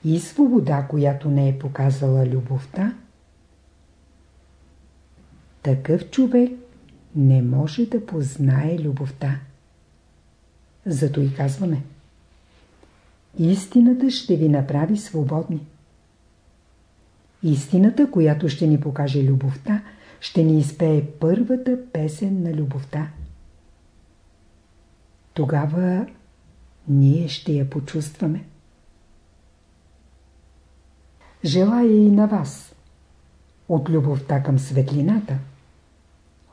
и свобода, която не е показала любовта, такъв човек не може да познае любовта. Зато и казваме Истината ще ви направи свободни. Истината, която ще ни покаже любовта, ще ни изпее първата песен на любовта. тогава ние ще я почувстваме. Желая и на вас от любовта към светлината,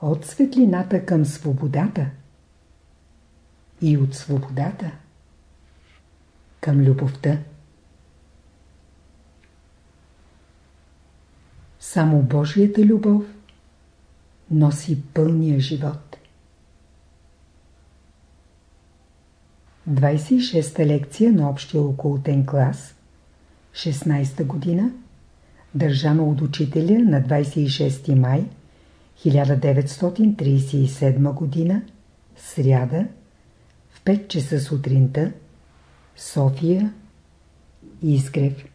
от светлината към свободата и от свободата към любовта. Само Божията любов носи пълния живот. 26-та лекция на общия околотен клас, 16-та година, държана от учителя на 26 май 1937 година, сряда, в 5 часа сутринта, София, Изгрев.